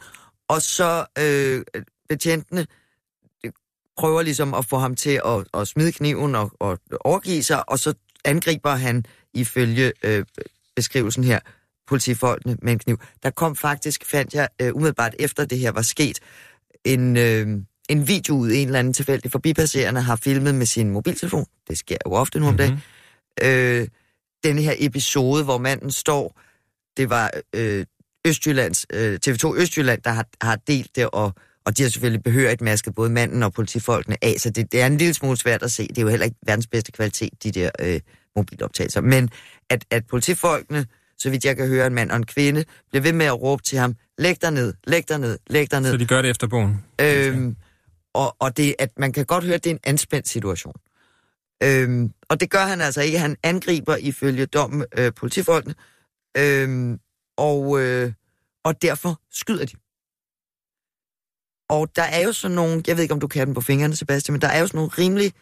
og så øh, betjentene prøver ligesom at få ham til at, at smide kniven og, og overgive sig, og så angriber han ifølge øh, beskrivelsen her politifolkene med en kniv. Der kom faktisk, fandt jeg øh, umiddelbart efter det her var sket, en, øh, en video ud, en eller anden tilfældig forbipasserende har filmet med sin mobiltelefon. Det sker jo ofte nu om dagen. Øh, denne her episode, hvor manden står, det var øh, Østjyllands, øh, TV2 Østjylland, der har, har delt det, og, og de har selvfølgelig behørigt masket både manden og politifolkene af, så det, det er en lille smule svært at se. Det er jo heller ikke verdens bedste kvalitet, de der øh, mobiloptagelser. Men at, at politifolkene, så vidt jeg kan høre, en mand og en kvinde, bliver ved med at råbe til ham, læg dig ned, læg dig ned, læg dig ned. Så de gør det efter bogen. Øhm, og, og det, at man kan godt høre, at det er en anspændt situation. Øhm, og det gør han altså ikke. Han angriber ifølge dommen øh, politifolkene, øhm, og, øh, og derfor skyder de. Og der er jo sådan nogle, jeg ved ikke, om du kan den på fingrene, Sebastian, men der er jo sådan nogle rimelig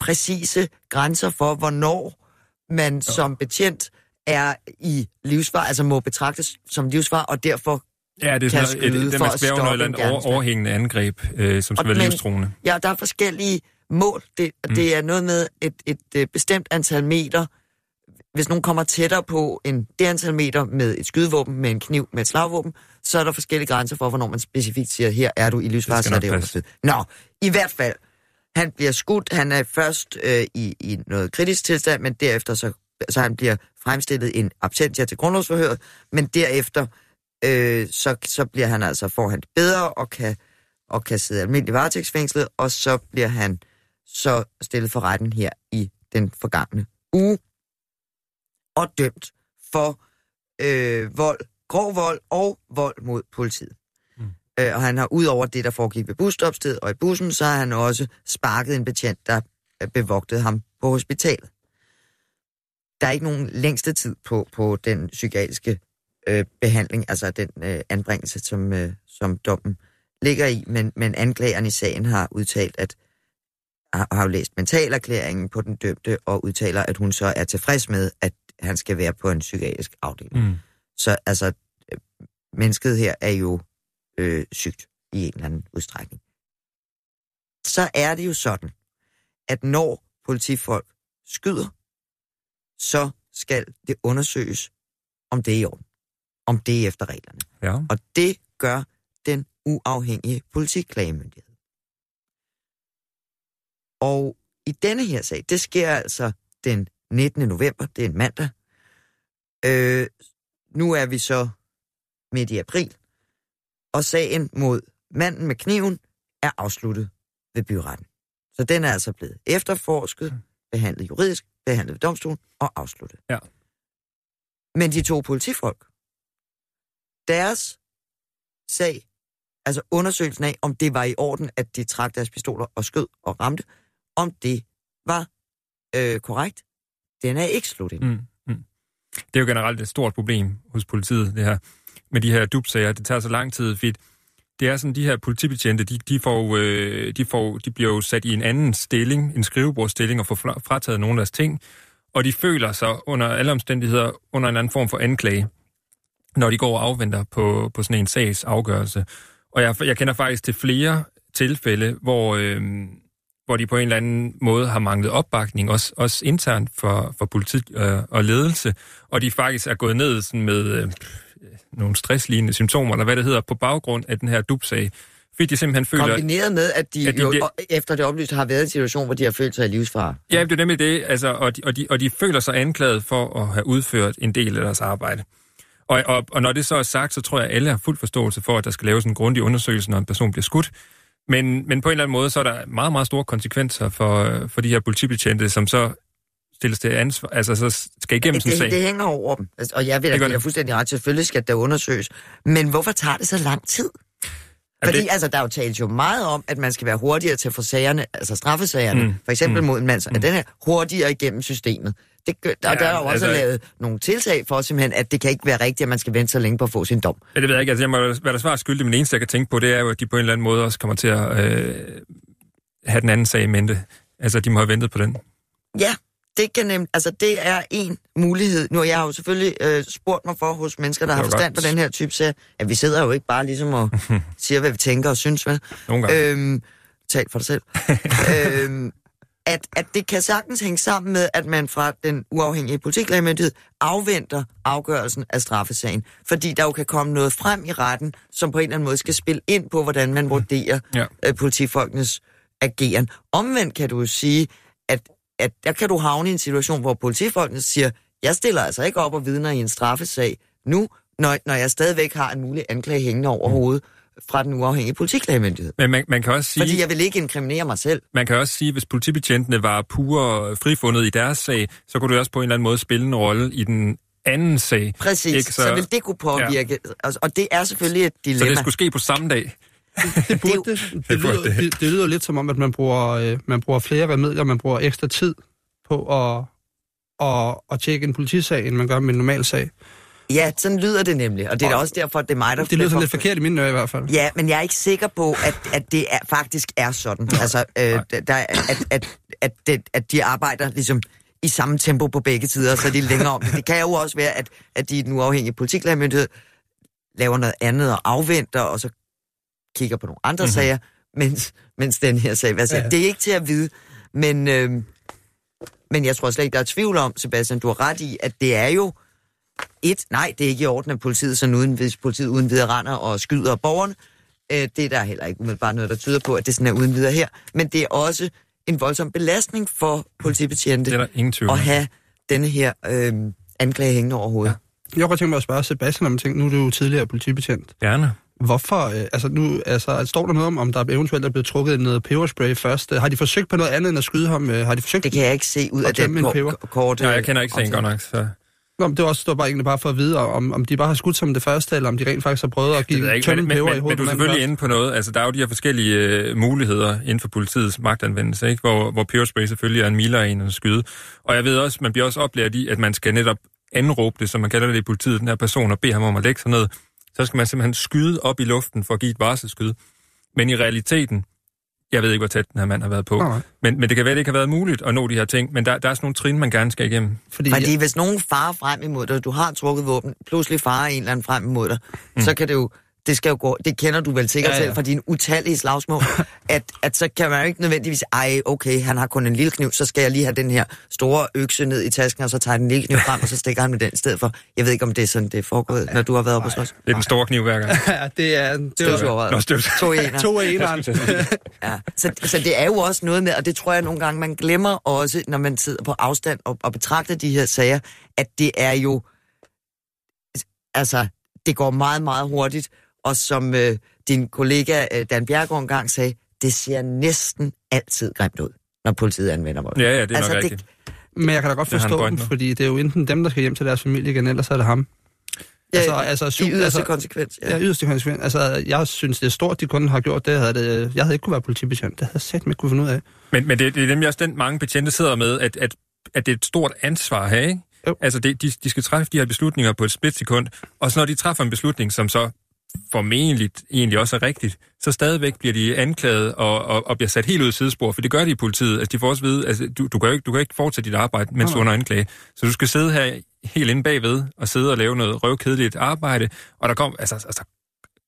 præcise grænser for, hvornår man ja. som betjent er i livsfar, altså må betragtes som livsfar, og derfor Ja, det er sådan noget, et, det, for at stoppe et over, overhængende angreb, øh, som skal Og være men- livstruende. Ja, der er forskellige mål. Det, mm. det er noget med et, et, et bestemt antal meter. Hvis nogen kommer tættere på en det antal meter med et skydevåben, med en kniv, med et slagvåben, så er der forskellige grænser for, hvornår man specifikt siger, her er du i livsfare, Det så er det passe. understøt. Nå, i hvert fald. Han bliver skudt. Han er først øh, i, i noget kritisk tilstand, men derefter så, så han bliver fremstillet en absentia til grundlovsforhøret, men derefter øh, så, så bliver han altså, får han det bedre og kan, og kan sidde almindelig varetægtsfængslet, og så bliver han så stillet for retten her i den forgangne uge og dømt for øh, vold, grov vold og vold mod politiet. Øh, og han har ud over det, der foregik ved busstopstedet og i bussen, så har han også sparket en betjent, der øh, bevogtede ham på hospitalet. Der er ikke nogen længste tid på, på den psykiatriske øh, behandling, altså den øh, anbringelse, som, øh, som dommen ligger i, men, men anklageren i sagen har udtalt, at har, har jo læst mentalerklæringen på den dømte, og udtaler, at hun så er tilfreds med, at han skal være på en psykiatrisk afdeling. Mm. Så altså, øh, mennesket her er jo øh, sygt i en eller anden udstrækning. Så er det jo sådan, at når politifolk skyder, så skal det undersøges, om det er i orden. Om det er efter reglerne. Ja. Og det gør den uafhængige politiklagemyndighed. Og i denne her sag, det sker altså den 19. november, det er en mandag. Øh, nu er vi så midt i april, og sagen mod manden med kniven er afsluttet ved byretten. Så den er altså blevet efterforsket, behandlet juridisk, behandlet ved domstolen og afsluttet. Ja. Men de to politifolk, deres sag, altså undersøgelsen af, om det var i orden, at de trak deres pistoler og skød og ramte, om det var øh, korrekt, den er ikke slut endnu. Mm. Mm. Det er jo generelt et stort problem hos politiet, det her med de her dubsager. Det tager så lang tid, fordi det er sådan, de her politibetjente, de, de, får, øh, de, får, de bliver jo sat i en anden stilling, en skrivebordstilling, og får frataget nogle af deres ting, og de føler sig under alle omstændigheder under en anden form for anklage, når de går og afventer på, på sådan en sags afgørelse. Og jeg, jeg kender faktisk til flere tilfælde, hvor, øh, hvor de på en eller anden måde har manglet opbakning, også, også internt for, for politi øh, og ledelse, og de faktisk er gået ned sådan med øh, nogle stresslignende symptomer, eller hvad det hedder, på baggrund af den her dubsag. Fordi de simpelthen føler... Kombineret med, at de, at de jo, bliver... efter det oplyste har været i en situation, hvor de har følt sig i livsfare. Ja, det er nemlig det, altså, og, de, og, de, og de føler sig anklaget for at have udført en del af deres arbejde. Og, og, og når det så er sagt, så tror jeg, at alle har fuld forståelse for, at der skal laves en grundig undersøgelse, når en person bliver skudt. Men, men på en eller anden måde, så er der meget, meget store konsekvenser for, for de her politibetjente, som så stilles til ansvar, altså så skal igennem sådan en sag. Det hænger over dem, altså, og jeg vil da give fuldstændig ret, selvfølgelig skal det undersøges. Men hvorfor tager det så lang tid? Fordi det... altså, der er jo talt jo meget om, at man skal være hurtigere til at få sagerne, altså straffesagerne, mm. for eksempel mm. mod en mand, så mm. den her hurtigere igennem systemet. Det, der, ja, der er jo også altså, lavet nogle tiltag for simpelthen, at det kan ikke være rigtigt, at man skal vente så længe på at få sin dom. Ja, det ved jeg ikke. Altså, jeg må være der svar skyldig, men det eneste, jeg kan tænke på, det er jo, at de på en eller anden måde også kommer til at øh, have den anden sag i mente. Altså, de må have ventet på den. Ja, det kan nemt, altså det er en mulighed. Nu jeg har jo selvfølgelig øh, spurgt mig for hos mennesker, der har forstand godt. på den her type sag, at vi sidder jo ikke bare ligesom og siger, hvad vi tænker og synes, vel? Nogle gange. Øhm, tal for dig selv. øhm, at, at det kan sagtens hænge sammen med, at man fra den uafhængige politiklægemyndighed afventer afgørelsen af straffesagen. Fordi der jo kan komme noget frem i retten, som på en eller anden måde skal spille ind på, hvordan man vurderer ja. øh, politifolkenes ageren. Omvendt kan du jo sige, at, at der kan du havne i en situation, hvor politifolkene siger, jeg stiller altså ikke op og vidner i en straffesag nu, når, når jeg stadigvæk har en mulig anklage hængende over hovedet fra den uafhængige politiklagemyndighed. Men man, man kan også sige... Fordi jeg vil ikke inkriminere mig selv. Man kan også sige, at hvis politibetjentene var pure frifundet i deres sag, så kunne du også på en eller anden måde spille en rolle i den anden sag. Præcis, ikke? Så, så vil det kunne påvirke. Ja. Og det er selvfølgelig et dilemma. Så det skulle ske på samme dag? Det, burde det, det, det, lyder, det, det lyder lidt som om, at man bruger, øh, man bruger flere remedier, man bruger ekstra tid på at, at, at tjekke en politisag, end man gør med en normal sag. Ja, sådan lyder det nemlig, og det er og, også derfor, at det er mig, der... Det lyder sådan lidt forkert i mine ører i hvert fald. Ja, men jeg er ikke sikker på, at, at det er, faktisk er sådan. altså, øh, der, at, at, at, det, at de arbejder ligesom i samme tempo på begge sider, så de er længere om det. Det kan jo også være, at, at de den uafhængige politiklægermyndighed laver noget andet og afventer, og så kigger på nogle andre mm-hmm. sager, mens, mens den her sag... Hvad siger, ja. Det er ikke til at vide, men, øh, men jeg tror slet ikke, der er tvivl om, Sebastian, du har ret i, at det er jo et, nej, det er ikke i orden, at politiet, sådan uden, hvis politiet uden videre render og skyder borgerne. Øh, det er der heller ikke bare noget, der tyder på, at det sådan er uden videre her. Men det er også en voldsom belastning for politibetjente det er der ingen tvivl. at have denne her øh, anklage hængende over hovedet. Ja. Jeg kunne tænke mig at spørge Sebastian om ting. Nu er du jo tidligere politibetjent. Gerne. Hvorfor, øh, altså nu, altså, står der noget om, om der eventuelt er blevet trukket noget peberspray først? Har de forsøgt på noget andet end at skyde ham? Øh, har de forsøgt det kan jeg ikke se ud af den kort. Nej, jeg kender ikke sagen godt nok, så... Nå, det var også det var bare egentlig bare for at vide, om, om de bare har skudt som det første, eller om de rent faktisk har prøvet at give tømme men, peber men, i hovedet. Men du er selvfølgelig inde på noget. Altså, der er jo de her forskellige uh, muligheder inden for politiets magtanvendelse, ikke? Hvor, hvor peberspray selvfølgelig er en mildere en at skyde. Og jeg ved også, man bliver også oplært i, at man skal netop anråbe det, som man kalder det i politiet, den her person, og bede ham om at lægge sig ned. Så skal man simpelthen skyde op i luften for at give et varselsskud. Men i realiteten, jeg ved ikke, hvor tæt den her mand har været på. Nej. Men, men det kan være, det ikke har været muligt at nå de her ting. Men der, der er sådan nogle trin, man gerne skal igennem. Fordi, Fordi hvis nogen farer frem imod dig, du har trukket våben, pludselig farer en eller anden frem imod dig, mm. så kan det jo det skal jo gå, det kender du vel sikkert ja, ja. selv fra dine utallige slagsmål, at, at så kan man jo ikke nødvendigvis, ej, okay, han har kun en lille kniv, så skal jeg lige have den her store økse ned i tasken, og så tager den lille kniv frem, og så stikker han med den i stedet for. Jeg ved ikke, om det er sådan, det er foregået, når du har været oppe hos os. Det er den store kniv hver gang. ja, det er... Det er Nå, To ener. to ener. ja, så, så det er jo også noget med, og det tror jeg nogle gange, man glemmer også, når man sidder på afstand og, og betragter de her sager, at det er jo... Altså, det går meget, meget hurtigt, og som øh, din kollega øh, Dan Bjergård engang sagde, det ser næsten altid grimt ud, når politiet anvender vold. Ja, ja, det er altså, nok det, rigtigt. Men jeg kan da godt forstå dem, fordi det er jo enten dem, der skal hjem til deres familie igen, ellers er det ham. Ja, altså, altså, syv, i yderste altså, konsekvens. Ja. ja, yderste konsekvens. Altså, jeg synes, det er stort, de kun har gjort det. Havde det jeg havde ikke kunne være politibetjent. Det havde jeg sat mig kunne finde ud af. Men, men det, det er nemlig også den, mange betjente sidder med, at, at, at det er et stort ansvar at have, ikke? Jo. Altså, det, de, de skal træffe de her beslutninger på et splitsekund, og så når de træffer en beslutning, som så formentlig egentlig også er rigtigt, så stadigvæk bliver de anklaget og, og, og bliver sat helt ud af sidespor, for det gør de i politiet. Altså, de får også vide, altså, du, du, kan ikke, du kan ikke fortsætte dit arbejde, mens du er under anklage. Så du skal sidde her helt inde bagved og sidde og lave noget røvkedeligt arbejde, og der kom, altså, altså,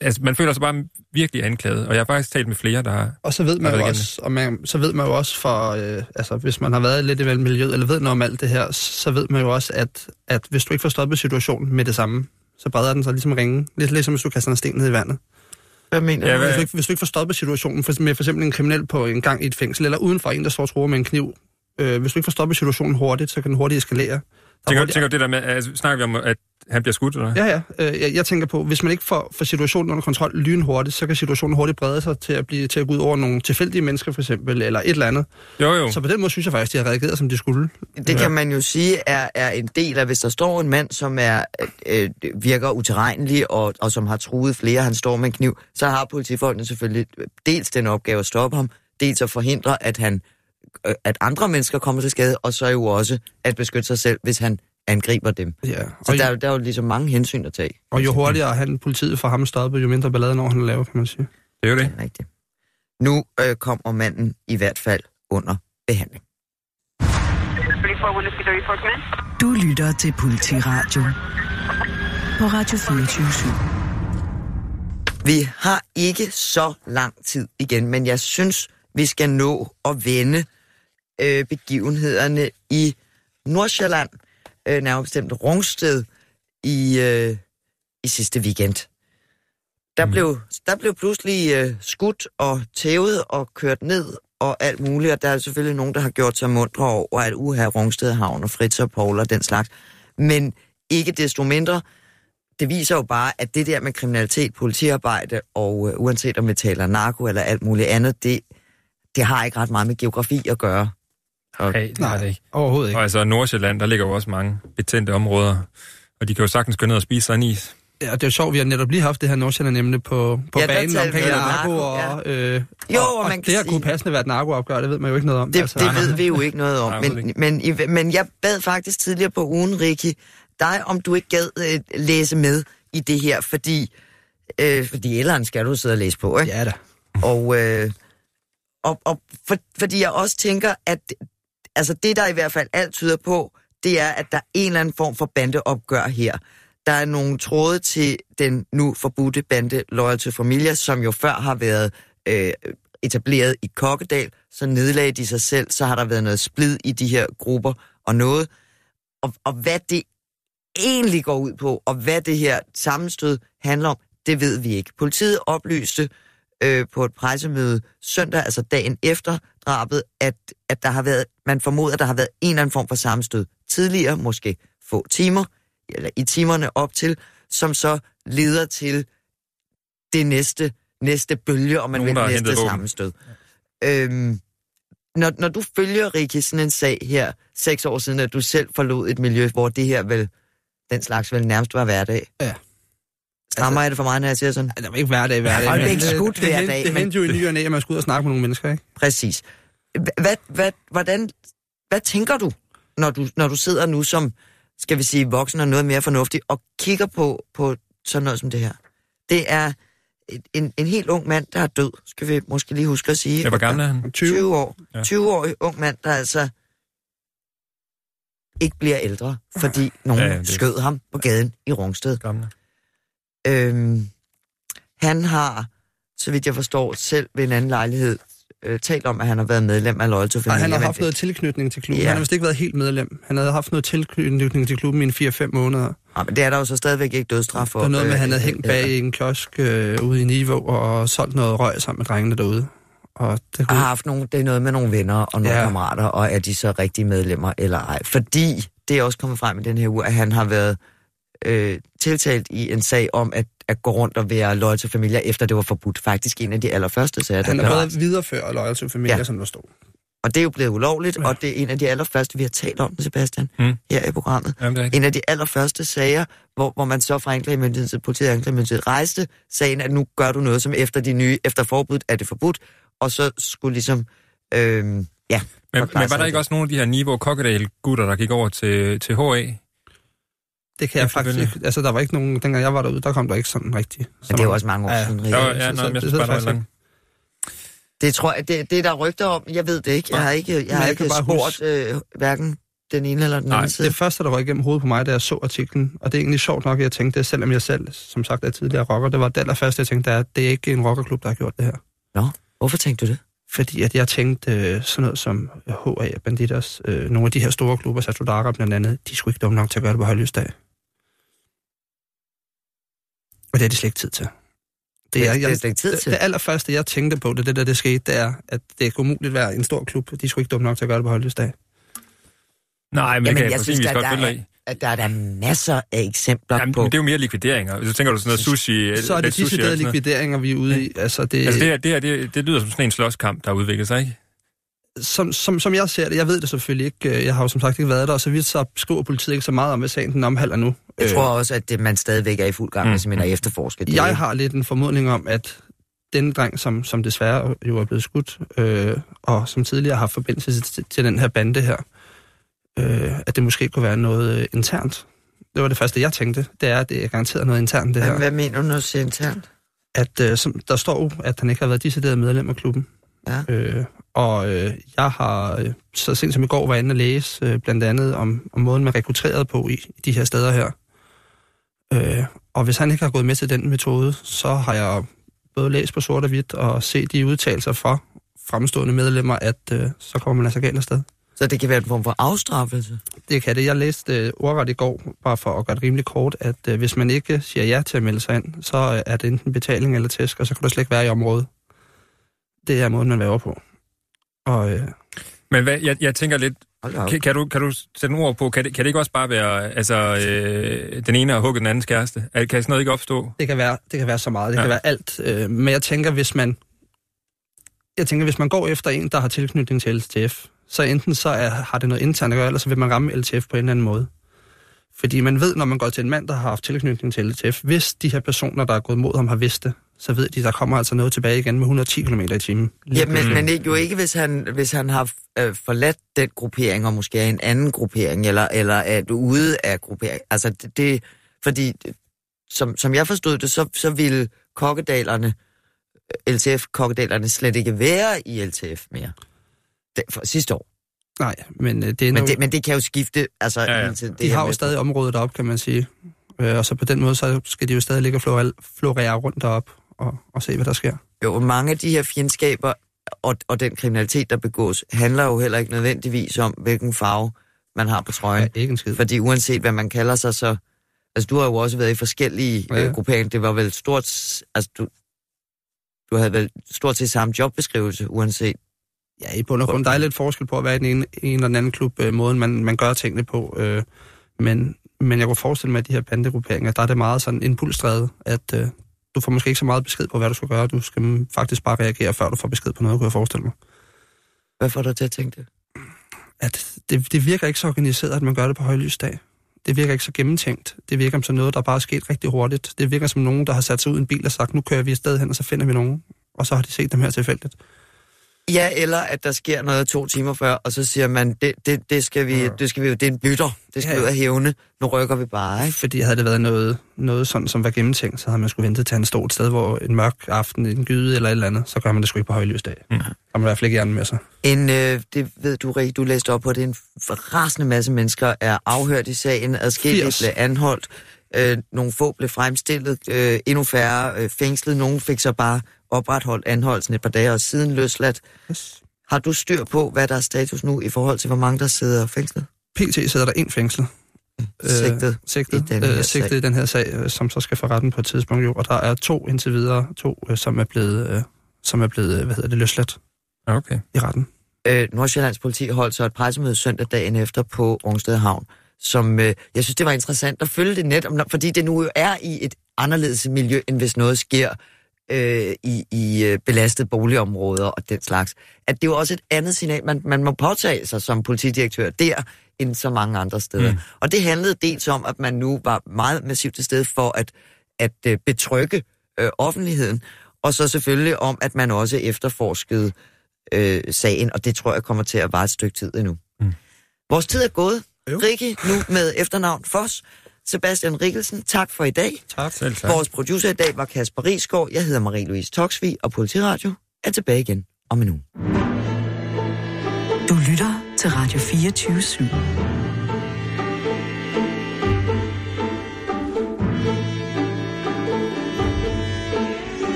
altså, man føler sig bare virkelig anklaget, og jeg har faktisk talt med flere, der har... Og så ved man jo også, og man, så ved man jo også for, øh, altså hvis man har været lidt i miljøet, eller ved noget om alt det her, så ved man jo også, at, at hvis du ikke får stoppet situationen med det samme, så breder den sig ligesom ringe. Lidt ligesom hvis du kaster en sten ned i vandet. Hvad mener Ja, du? Hvis du, ikke, hvis du ikke får stoppet situationen for, med for eksempel en kriminel på en gang i et fængsel, eller udenfor en, der står og truer med en kniv, øh, hvis du ikke får stoppet situationen hurtigt, så kan den hurtigt eskalere. Er Tænker, tænker du det der med, altså, snakker vi om, at han bliver skudt, eller? Ja, ja. Øh, jeg, jeg tænker på, hvis man ikke får, får situationen under kontrol lynhurtigt, så kan situationen hurtigt brede sig til at, blive, til at gå ud over nogle tilfældige mennesker, for eksempel, eller et eller andet. Jo, jo. Så på den måde synes jeg faktisk, de har reageret, som de skulle. Det kan man jo sige er, er en del af, hvis der står en mand, som er øh, virker utilregnelig og, og som har truet flere, han står med en kniv, så har politifolkene selvfølgelig dels den opgave at stoppe ham, dels at forhindre, at han øh, at andre mennesker kommer til skade, og så jo også at beskytte sig selv, hvis han angriber dem. Ja. Så Og, der, er jo, jo- der er jo ligesom mange hensyn at tage. og jo hurtigere han politiet får ham stoppet, jo mindre ballade når han laver, kan man sige. Det er jo det. Det er rigtigt. Nu øh, kommer manden i hvert fald under behandling. Du lytter til Politiradio på Radio 24 Vi har ikke så lang tid igen, men jeg synes, vi skal nå at vende øh, begivenhederne i Nordsjælland, øh, nærmere bestemt Rungsted, i, øh, i sidste weekend. Der, mm. blev, der blev pludselig øh, skudt og tævet og kørt ned og alt muligt, og der er selvfølgelig nogen, der har gjort sig mundre over, at uha, Rungsted Havn og Fritz og Paul og den slags. Men ikke desto mindre, det viser jo bare, at det der med kriminalitet, politiarbejde, og øh, uanset om vi taler narko eller alt muligt andet, det, det har ikke ret meget med geografi at gøre. Og, Nej, det er det ikke. Overhovedet ikke. Og altså, Nordsjælland, der ligger jo også mange betændte områder, og de kan jo sagtens gå ned og spise sig en is. Ja, og det er jo sjovt, vi har netop lige haft det her Nordsjælland-emne på, på Ja, banen talte omkring narko, og, øh, Jo, og, og og man kan det her sige- kunne passende være et narkoopgør, det ved man jo ikke noget om. Det, altså. det ved vi jo ikke noget om. Nej, Men, men, men jeg bad faktisk tidligere på ugen, Rikki, dig om du ikke gad øh, læse med i det her, fordi, øh, fordi ellers skal du sidde og læse på, ikke? Ja da. Og, øh, og, og for, fordi jeg også tænker, at altså det, der i hvert fald alt tyder på, det er, at der er en eller anden form for bandeopgør her. Der er nogle tråde til den nu forbudte bande Loyal to Familia, som jo før har været øh, etableret i Kokkedal, så nedlagde de sig selv, så har der været noget splid i de her grupper og noget. Og, og hvad det egentlig går ud på, og hvad det her sammenstød handler om, det ved vi ikke. Politiet oplyste øh, på et pressemøde søndag, altså dagen efter drabet, at, at der har været, man formoder, at der har været en eller anden form for sammenstød tidligere, måske få timer, eller i timerne op til, som så leder til det næste, næste bølge, om man Nogen, vil, næste sammenstød. Øhm, når, når du følger, Rikke, sådan en sag her, seks år siden, at du selv forlod et miljø, hvor det her vel, den slags vel nærmest var hverdag. Ja. Strammer jeg det for mig, når jeg siger sådan? Det var ikke hverdag, hverdag. Og det er ikke skudt det, hver det, dag, Det, det hentede jo i ny og næ, at man skulle ud og snakke med nogle mennesker, ikke? Præcis. Hva- Hvad, hvad, hvordan, hvad tænker du når, du, når du sidder nu som, skal vi sige, voksen og noget mere fornuftig, og kigger på, på sådan noget som det her? Det er en, en helt ung mand, der er død, skal vi måske lige huske at sige. Ja, hvor gammel er han? 20. 20 år. Ja. 20-årig ung mand, der altså ikke bliver ældre, fordi nogen Ja, ja, det- skød ham på gaden i Rungsted. Gammel. Øhm, han har, så vidt jeg forstår, selv ved en anden lejlighed øh, talt om, at han har været medlem af Loyal to Familia. han har haft noget tilknytning til klubben. Ja. Han har vist ikke været helt medlem. Han havde haft noget tilknytning til klubben i en 4-5 måneder. Ja, men det er der jo så stadigvæk ikke dødsstraf for. Der var noget med, at han havde øh, hængt øh, bag i en kiosk øh, ude i Niveau og solgt noget røg sammen med drengene derude. Og det har kunne... haft nogle, det er noget med nogle venner og nogle ja. kammerater, og er de så rigtige medlemmer eller ej. Fordi det er også kommet frem i den her uge, at han har været øh, tiltalt i en sag om at, at gå rundt og være loyal til familier, efter det var forbudt. Faktisk en af de allerførste sager, der Han har været viderefører Loyal to Familia, ja. Som der stod. Og det er jo blevet ulovligt, ja. og det er en af de allerførste, vi har talt om, Sebastian, Mm. her i programmet. Jamen, det. En af de allerførste sager, hvor, hvor man så fra anklagemyndigheden til politiet og anklagemyndigheden rejste sagen, at nu gør du noget, som efter de nye, efter forbuddet er det forbudt, og så skulle ligesom, øhm, ja. Men, men var der ikke det. også nogle af de her Niveau Kokkedal gutter, der gik over til, til HA? Det kan jeg faktisk ikke. Altså, der var ikke nogen... Dengang jeg var derude, der kom der ikke sådan rigtig... Men det er jo også mange år Ja. siden. Ja, så- nej, men jeg så- synes det bare, langt. Det tror jeg, det, det er der rygter om. Jeg ved det ikke. Jeg har ikke, jeg har jeg ikke spurgt øh, hverken den ene eller den Nej, anden side. Det første, der røg igennem hovedet på mig, da jeg så artiklen, og det er egentlig sjovt nok, at jeg tænkte det, selvom jeg selv, som sagt, er tidligere rocker, det var det allerførste, jeg tænkte, det er, at det er ikke en rockerklub, der har gjort det her. Hvorfor tænkte du det? Fordi at jeg tænkte øh, sådan noget som HA Banditers, øh, nogle af de her store klubber, Satudara blandt andet, de skulle ikke dumme nok til at gøre det på højlysdag. Og det er de slet ikke tid til. Det er, jeg- det er tid det, til. det allerførste, jeg tænkte på, det, det der det skete, det er, at det kan umuligt være en stor klub. De skulle ikke dumme nok til at gøre det på højlysdag. Nej, men Jamen, det kan jeg jeg synes, at godt der er-. At der er der masser af eksempler Jamen, på... men det er jo mere likvideringer. Hvis du tænker du sådan noget sushi... Så er det noget. likvideringer, vi er ude i. Altså, det, Altså det her, det, her det, det lyder som sådan en slåskamp, der udvikler sig, ikke? Som, som, som jeg ser det, jeg ved det selvfølgelig ikke, øh, jeg har jo som sagt ikke været der, og så vidt så skriver politiet ikke så meget om, hvad sagen den omhandler nu. Jeg Øh, tror også, at det, man stadigvæk er i fuld gang med Mm. simpelthen at efterforske det. Jeg har lidt en formodning om, at den dreng, som, som desværre jo er blevet skudt, øh, og som tidligere har haft forbindelse til, til den her bande her, øh, at det måske kunne være noget øh, internt. Det var det første, jeg tænkte. Det er, at det er garanteret noget internt, det Hvad, her. hvad mener du, når du siger internt? At, øh, som, der står jo, at han ikke har været decideret medlem af klubben. Ja. Øh, og øh, jeg har øh, så sent som i går var inde og læse øh, blandt andet om, om måden, man rekrutterede på i, i de her steder her. Øh, og hvis han ikke har gået med til den metode, så har jeg både læst på sort og hvidt og set de udtalelser fra fremstående medlemmer, at øh, så kommer man altså galt afsted. Så det kan være en form for afstraffelse? Det kan det. Jeg læste øh, ordret i går, bare for at gøre det rimelig kort, at øh, hvis man ikke siger ja til at melde sig ind, så øh, er det enten betaling eller tæsk, og så kan du slet ikke være i området. Det er måden, man væver på. Og øh, Men hvad, jeg, jeg tænker lidt, kan, kan, du, kan du sætte nogle ord på, kan det, kan det ikke også bare være, altså, øh, den ene har hugget den andens kæreste? Kan sådan noget ikke opstå? Det kan være, det kan være så meget, det. Ja. kan være alt. Øh, men jeg tænker, hvis man jeg tænker, hvis man går efter en, der har tilknytning til LTF, så enten så er, har det noget internt at gøre, eller så vil man ramme LTF på en eller anden måde. Fordi man ved, når man går til en mand, der har haft tilknytning til LTF, hvis de her personer, der er gået mod ham, har vidst det, så ved de, der kommer altså noget tilbage igen med 110 km i timen. Ja, men, men ikke, jo ikke, hvis han, hvis han har øh, forladt den gruppering, og måske er en anden gruppering, eller, eller er ude af gruppering. Altså, det, det fordi, som, som jeg forstod det, så, så ville kokkedalerne, LTF-kokkedalerne slet ikke være i LTF mere. Det, for sidste år. Nej, men øh, det er Men nu, det, men det kan jo skifte, altså, Ja, ja. Det de har jo stadig området op, kan man sige. Øh, og så på den måde, så skal de jo stadig ligge og florere, florere rundt derop og, og se, hvad der sker. Jo, mange af de her fjendskaber og, og den kriminalitet, der begås, handler jo heller ikke nødvendigvis om, hvilken farve man har på trøjen. Ja, ikke en skid. Fordi uanset hvad man kalder sig, så... Altså, du har jo også været i forskellige Ja. øh, grupperinger. Det var vel stort... Altså, du, du havde vel stort set samme jobbeskrivelse, uanset... Ja, i bund og grund. Der er lidt forskel på at være i den ene, en eller den anden klub, øh, måden man, man gør tingene på. Øh, men, men jeg kunne forestille mig, at de her bandegrupperinger, der er det meget sådan impulsdrevet, at øh, du får måske ikke så meget besked på, hvad du skal gøre. Du skal faktisk bare reagere, før du får besked på noget, kunne jeg forestille mig. Hvad får dig til at tænke det? At det, det virker ikke så organiseret, at man gør det på højlysdag. Det virker ikke så gennemtænkt. Det virker som noget, der bare er sket rigtig hurtigt. Det virker som nogen, der har sat sig ud i en bil og sagt, nu kører vi afsted hen, og så finder vi nogen. Og så har de set dem her tilfældigt. Ja, eller at der sker noget to timer før, og så siger man, det, det, det, skal, vi, det skal vi jo, det er en bytter. Det skal Ja. ja. ud af hævne. Nu rykker vi bare, ikke? Fordi havde det været noget, noget sådan, som var gennemtænkt, så havde man skulle vente til han stod et sted, hvor en mørk aften, en gyde eller et eller andet, så gør man det sgu ikke på højlysdag. Mm. Har man i hvert fald ikke hjernen med sig. En, øh, det ved du, Rik, du læste op på, det er en rasende masse mennesker er afhørt i sagen, adskillige 80. blev anholdt, øh, nogle få blev fremstillet, øh, endnu færre øh, fængslet, nogle fik så bare opretholdt anholdelsen et par dage og siden løsladt. Yes. Har du styr på, hvad der er status nu i forhold til, hvor mange der sidder fængslet? PT sidder der en fængsel. Sigtet Øh, sigtet, i den her øh, sigtet sag. i den her sag, øh, som så skal for retten på et tidspunkt jo. Og der er to indtil videre, to, øh, som er blevet, øh, som er blevet øh, hvad hedder det, løsladt Okay. i retten. øh, Nordsjællands politi holdt så et pressemøde søndag dagen efter på Rungsted Havn, som øh, jeg synes, det var interessant at følge det net, om, fordi det nu jo er i et anderledes miljø, end hvis noget sker øh, i, i øh, belastede boligområder og den slags. At det er jo også et andet signal, man, man må påtage sig som politidirektør der, end så mange andre steder. Mm. Og det handlede dels om, at man nu var meget massivt til stede for at, at øh, betrygge øh, offentligheden, og så selvfølgelig om, at man også efterforskede øh, sagen, og det tror jeg kommer til at vare et stykke tid endnu. Mm. Vores tid er gået. Jo. Rikke, nu med efternavn Foss. Sebastian Rikkelsen, tak for i dag. Tak. Selv tak. Vores producer i dag var Kasper Risgaard. Jeg hedder Marie-Louise Toksvig, og Politiradio er tilbage igen om en uge. Du lytter til Radio 24 /7.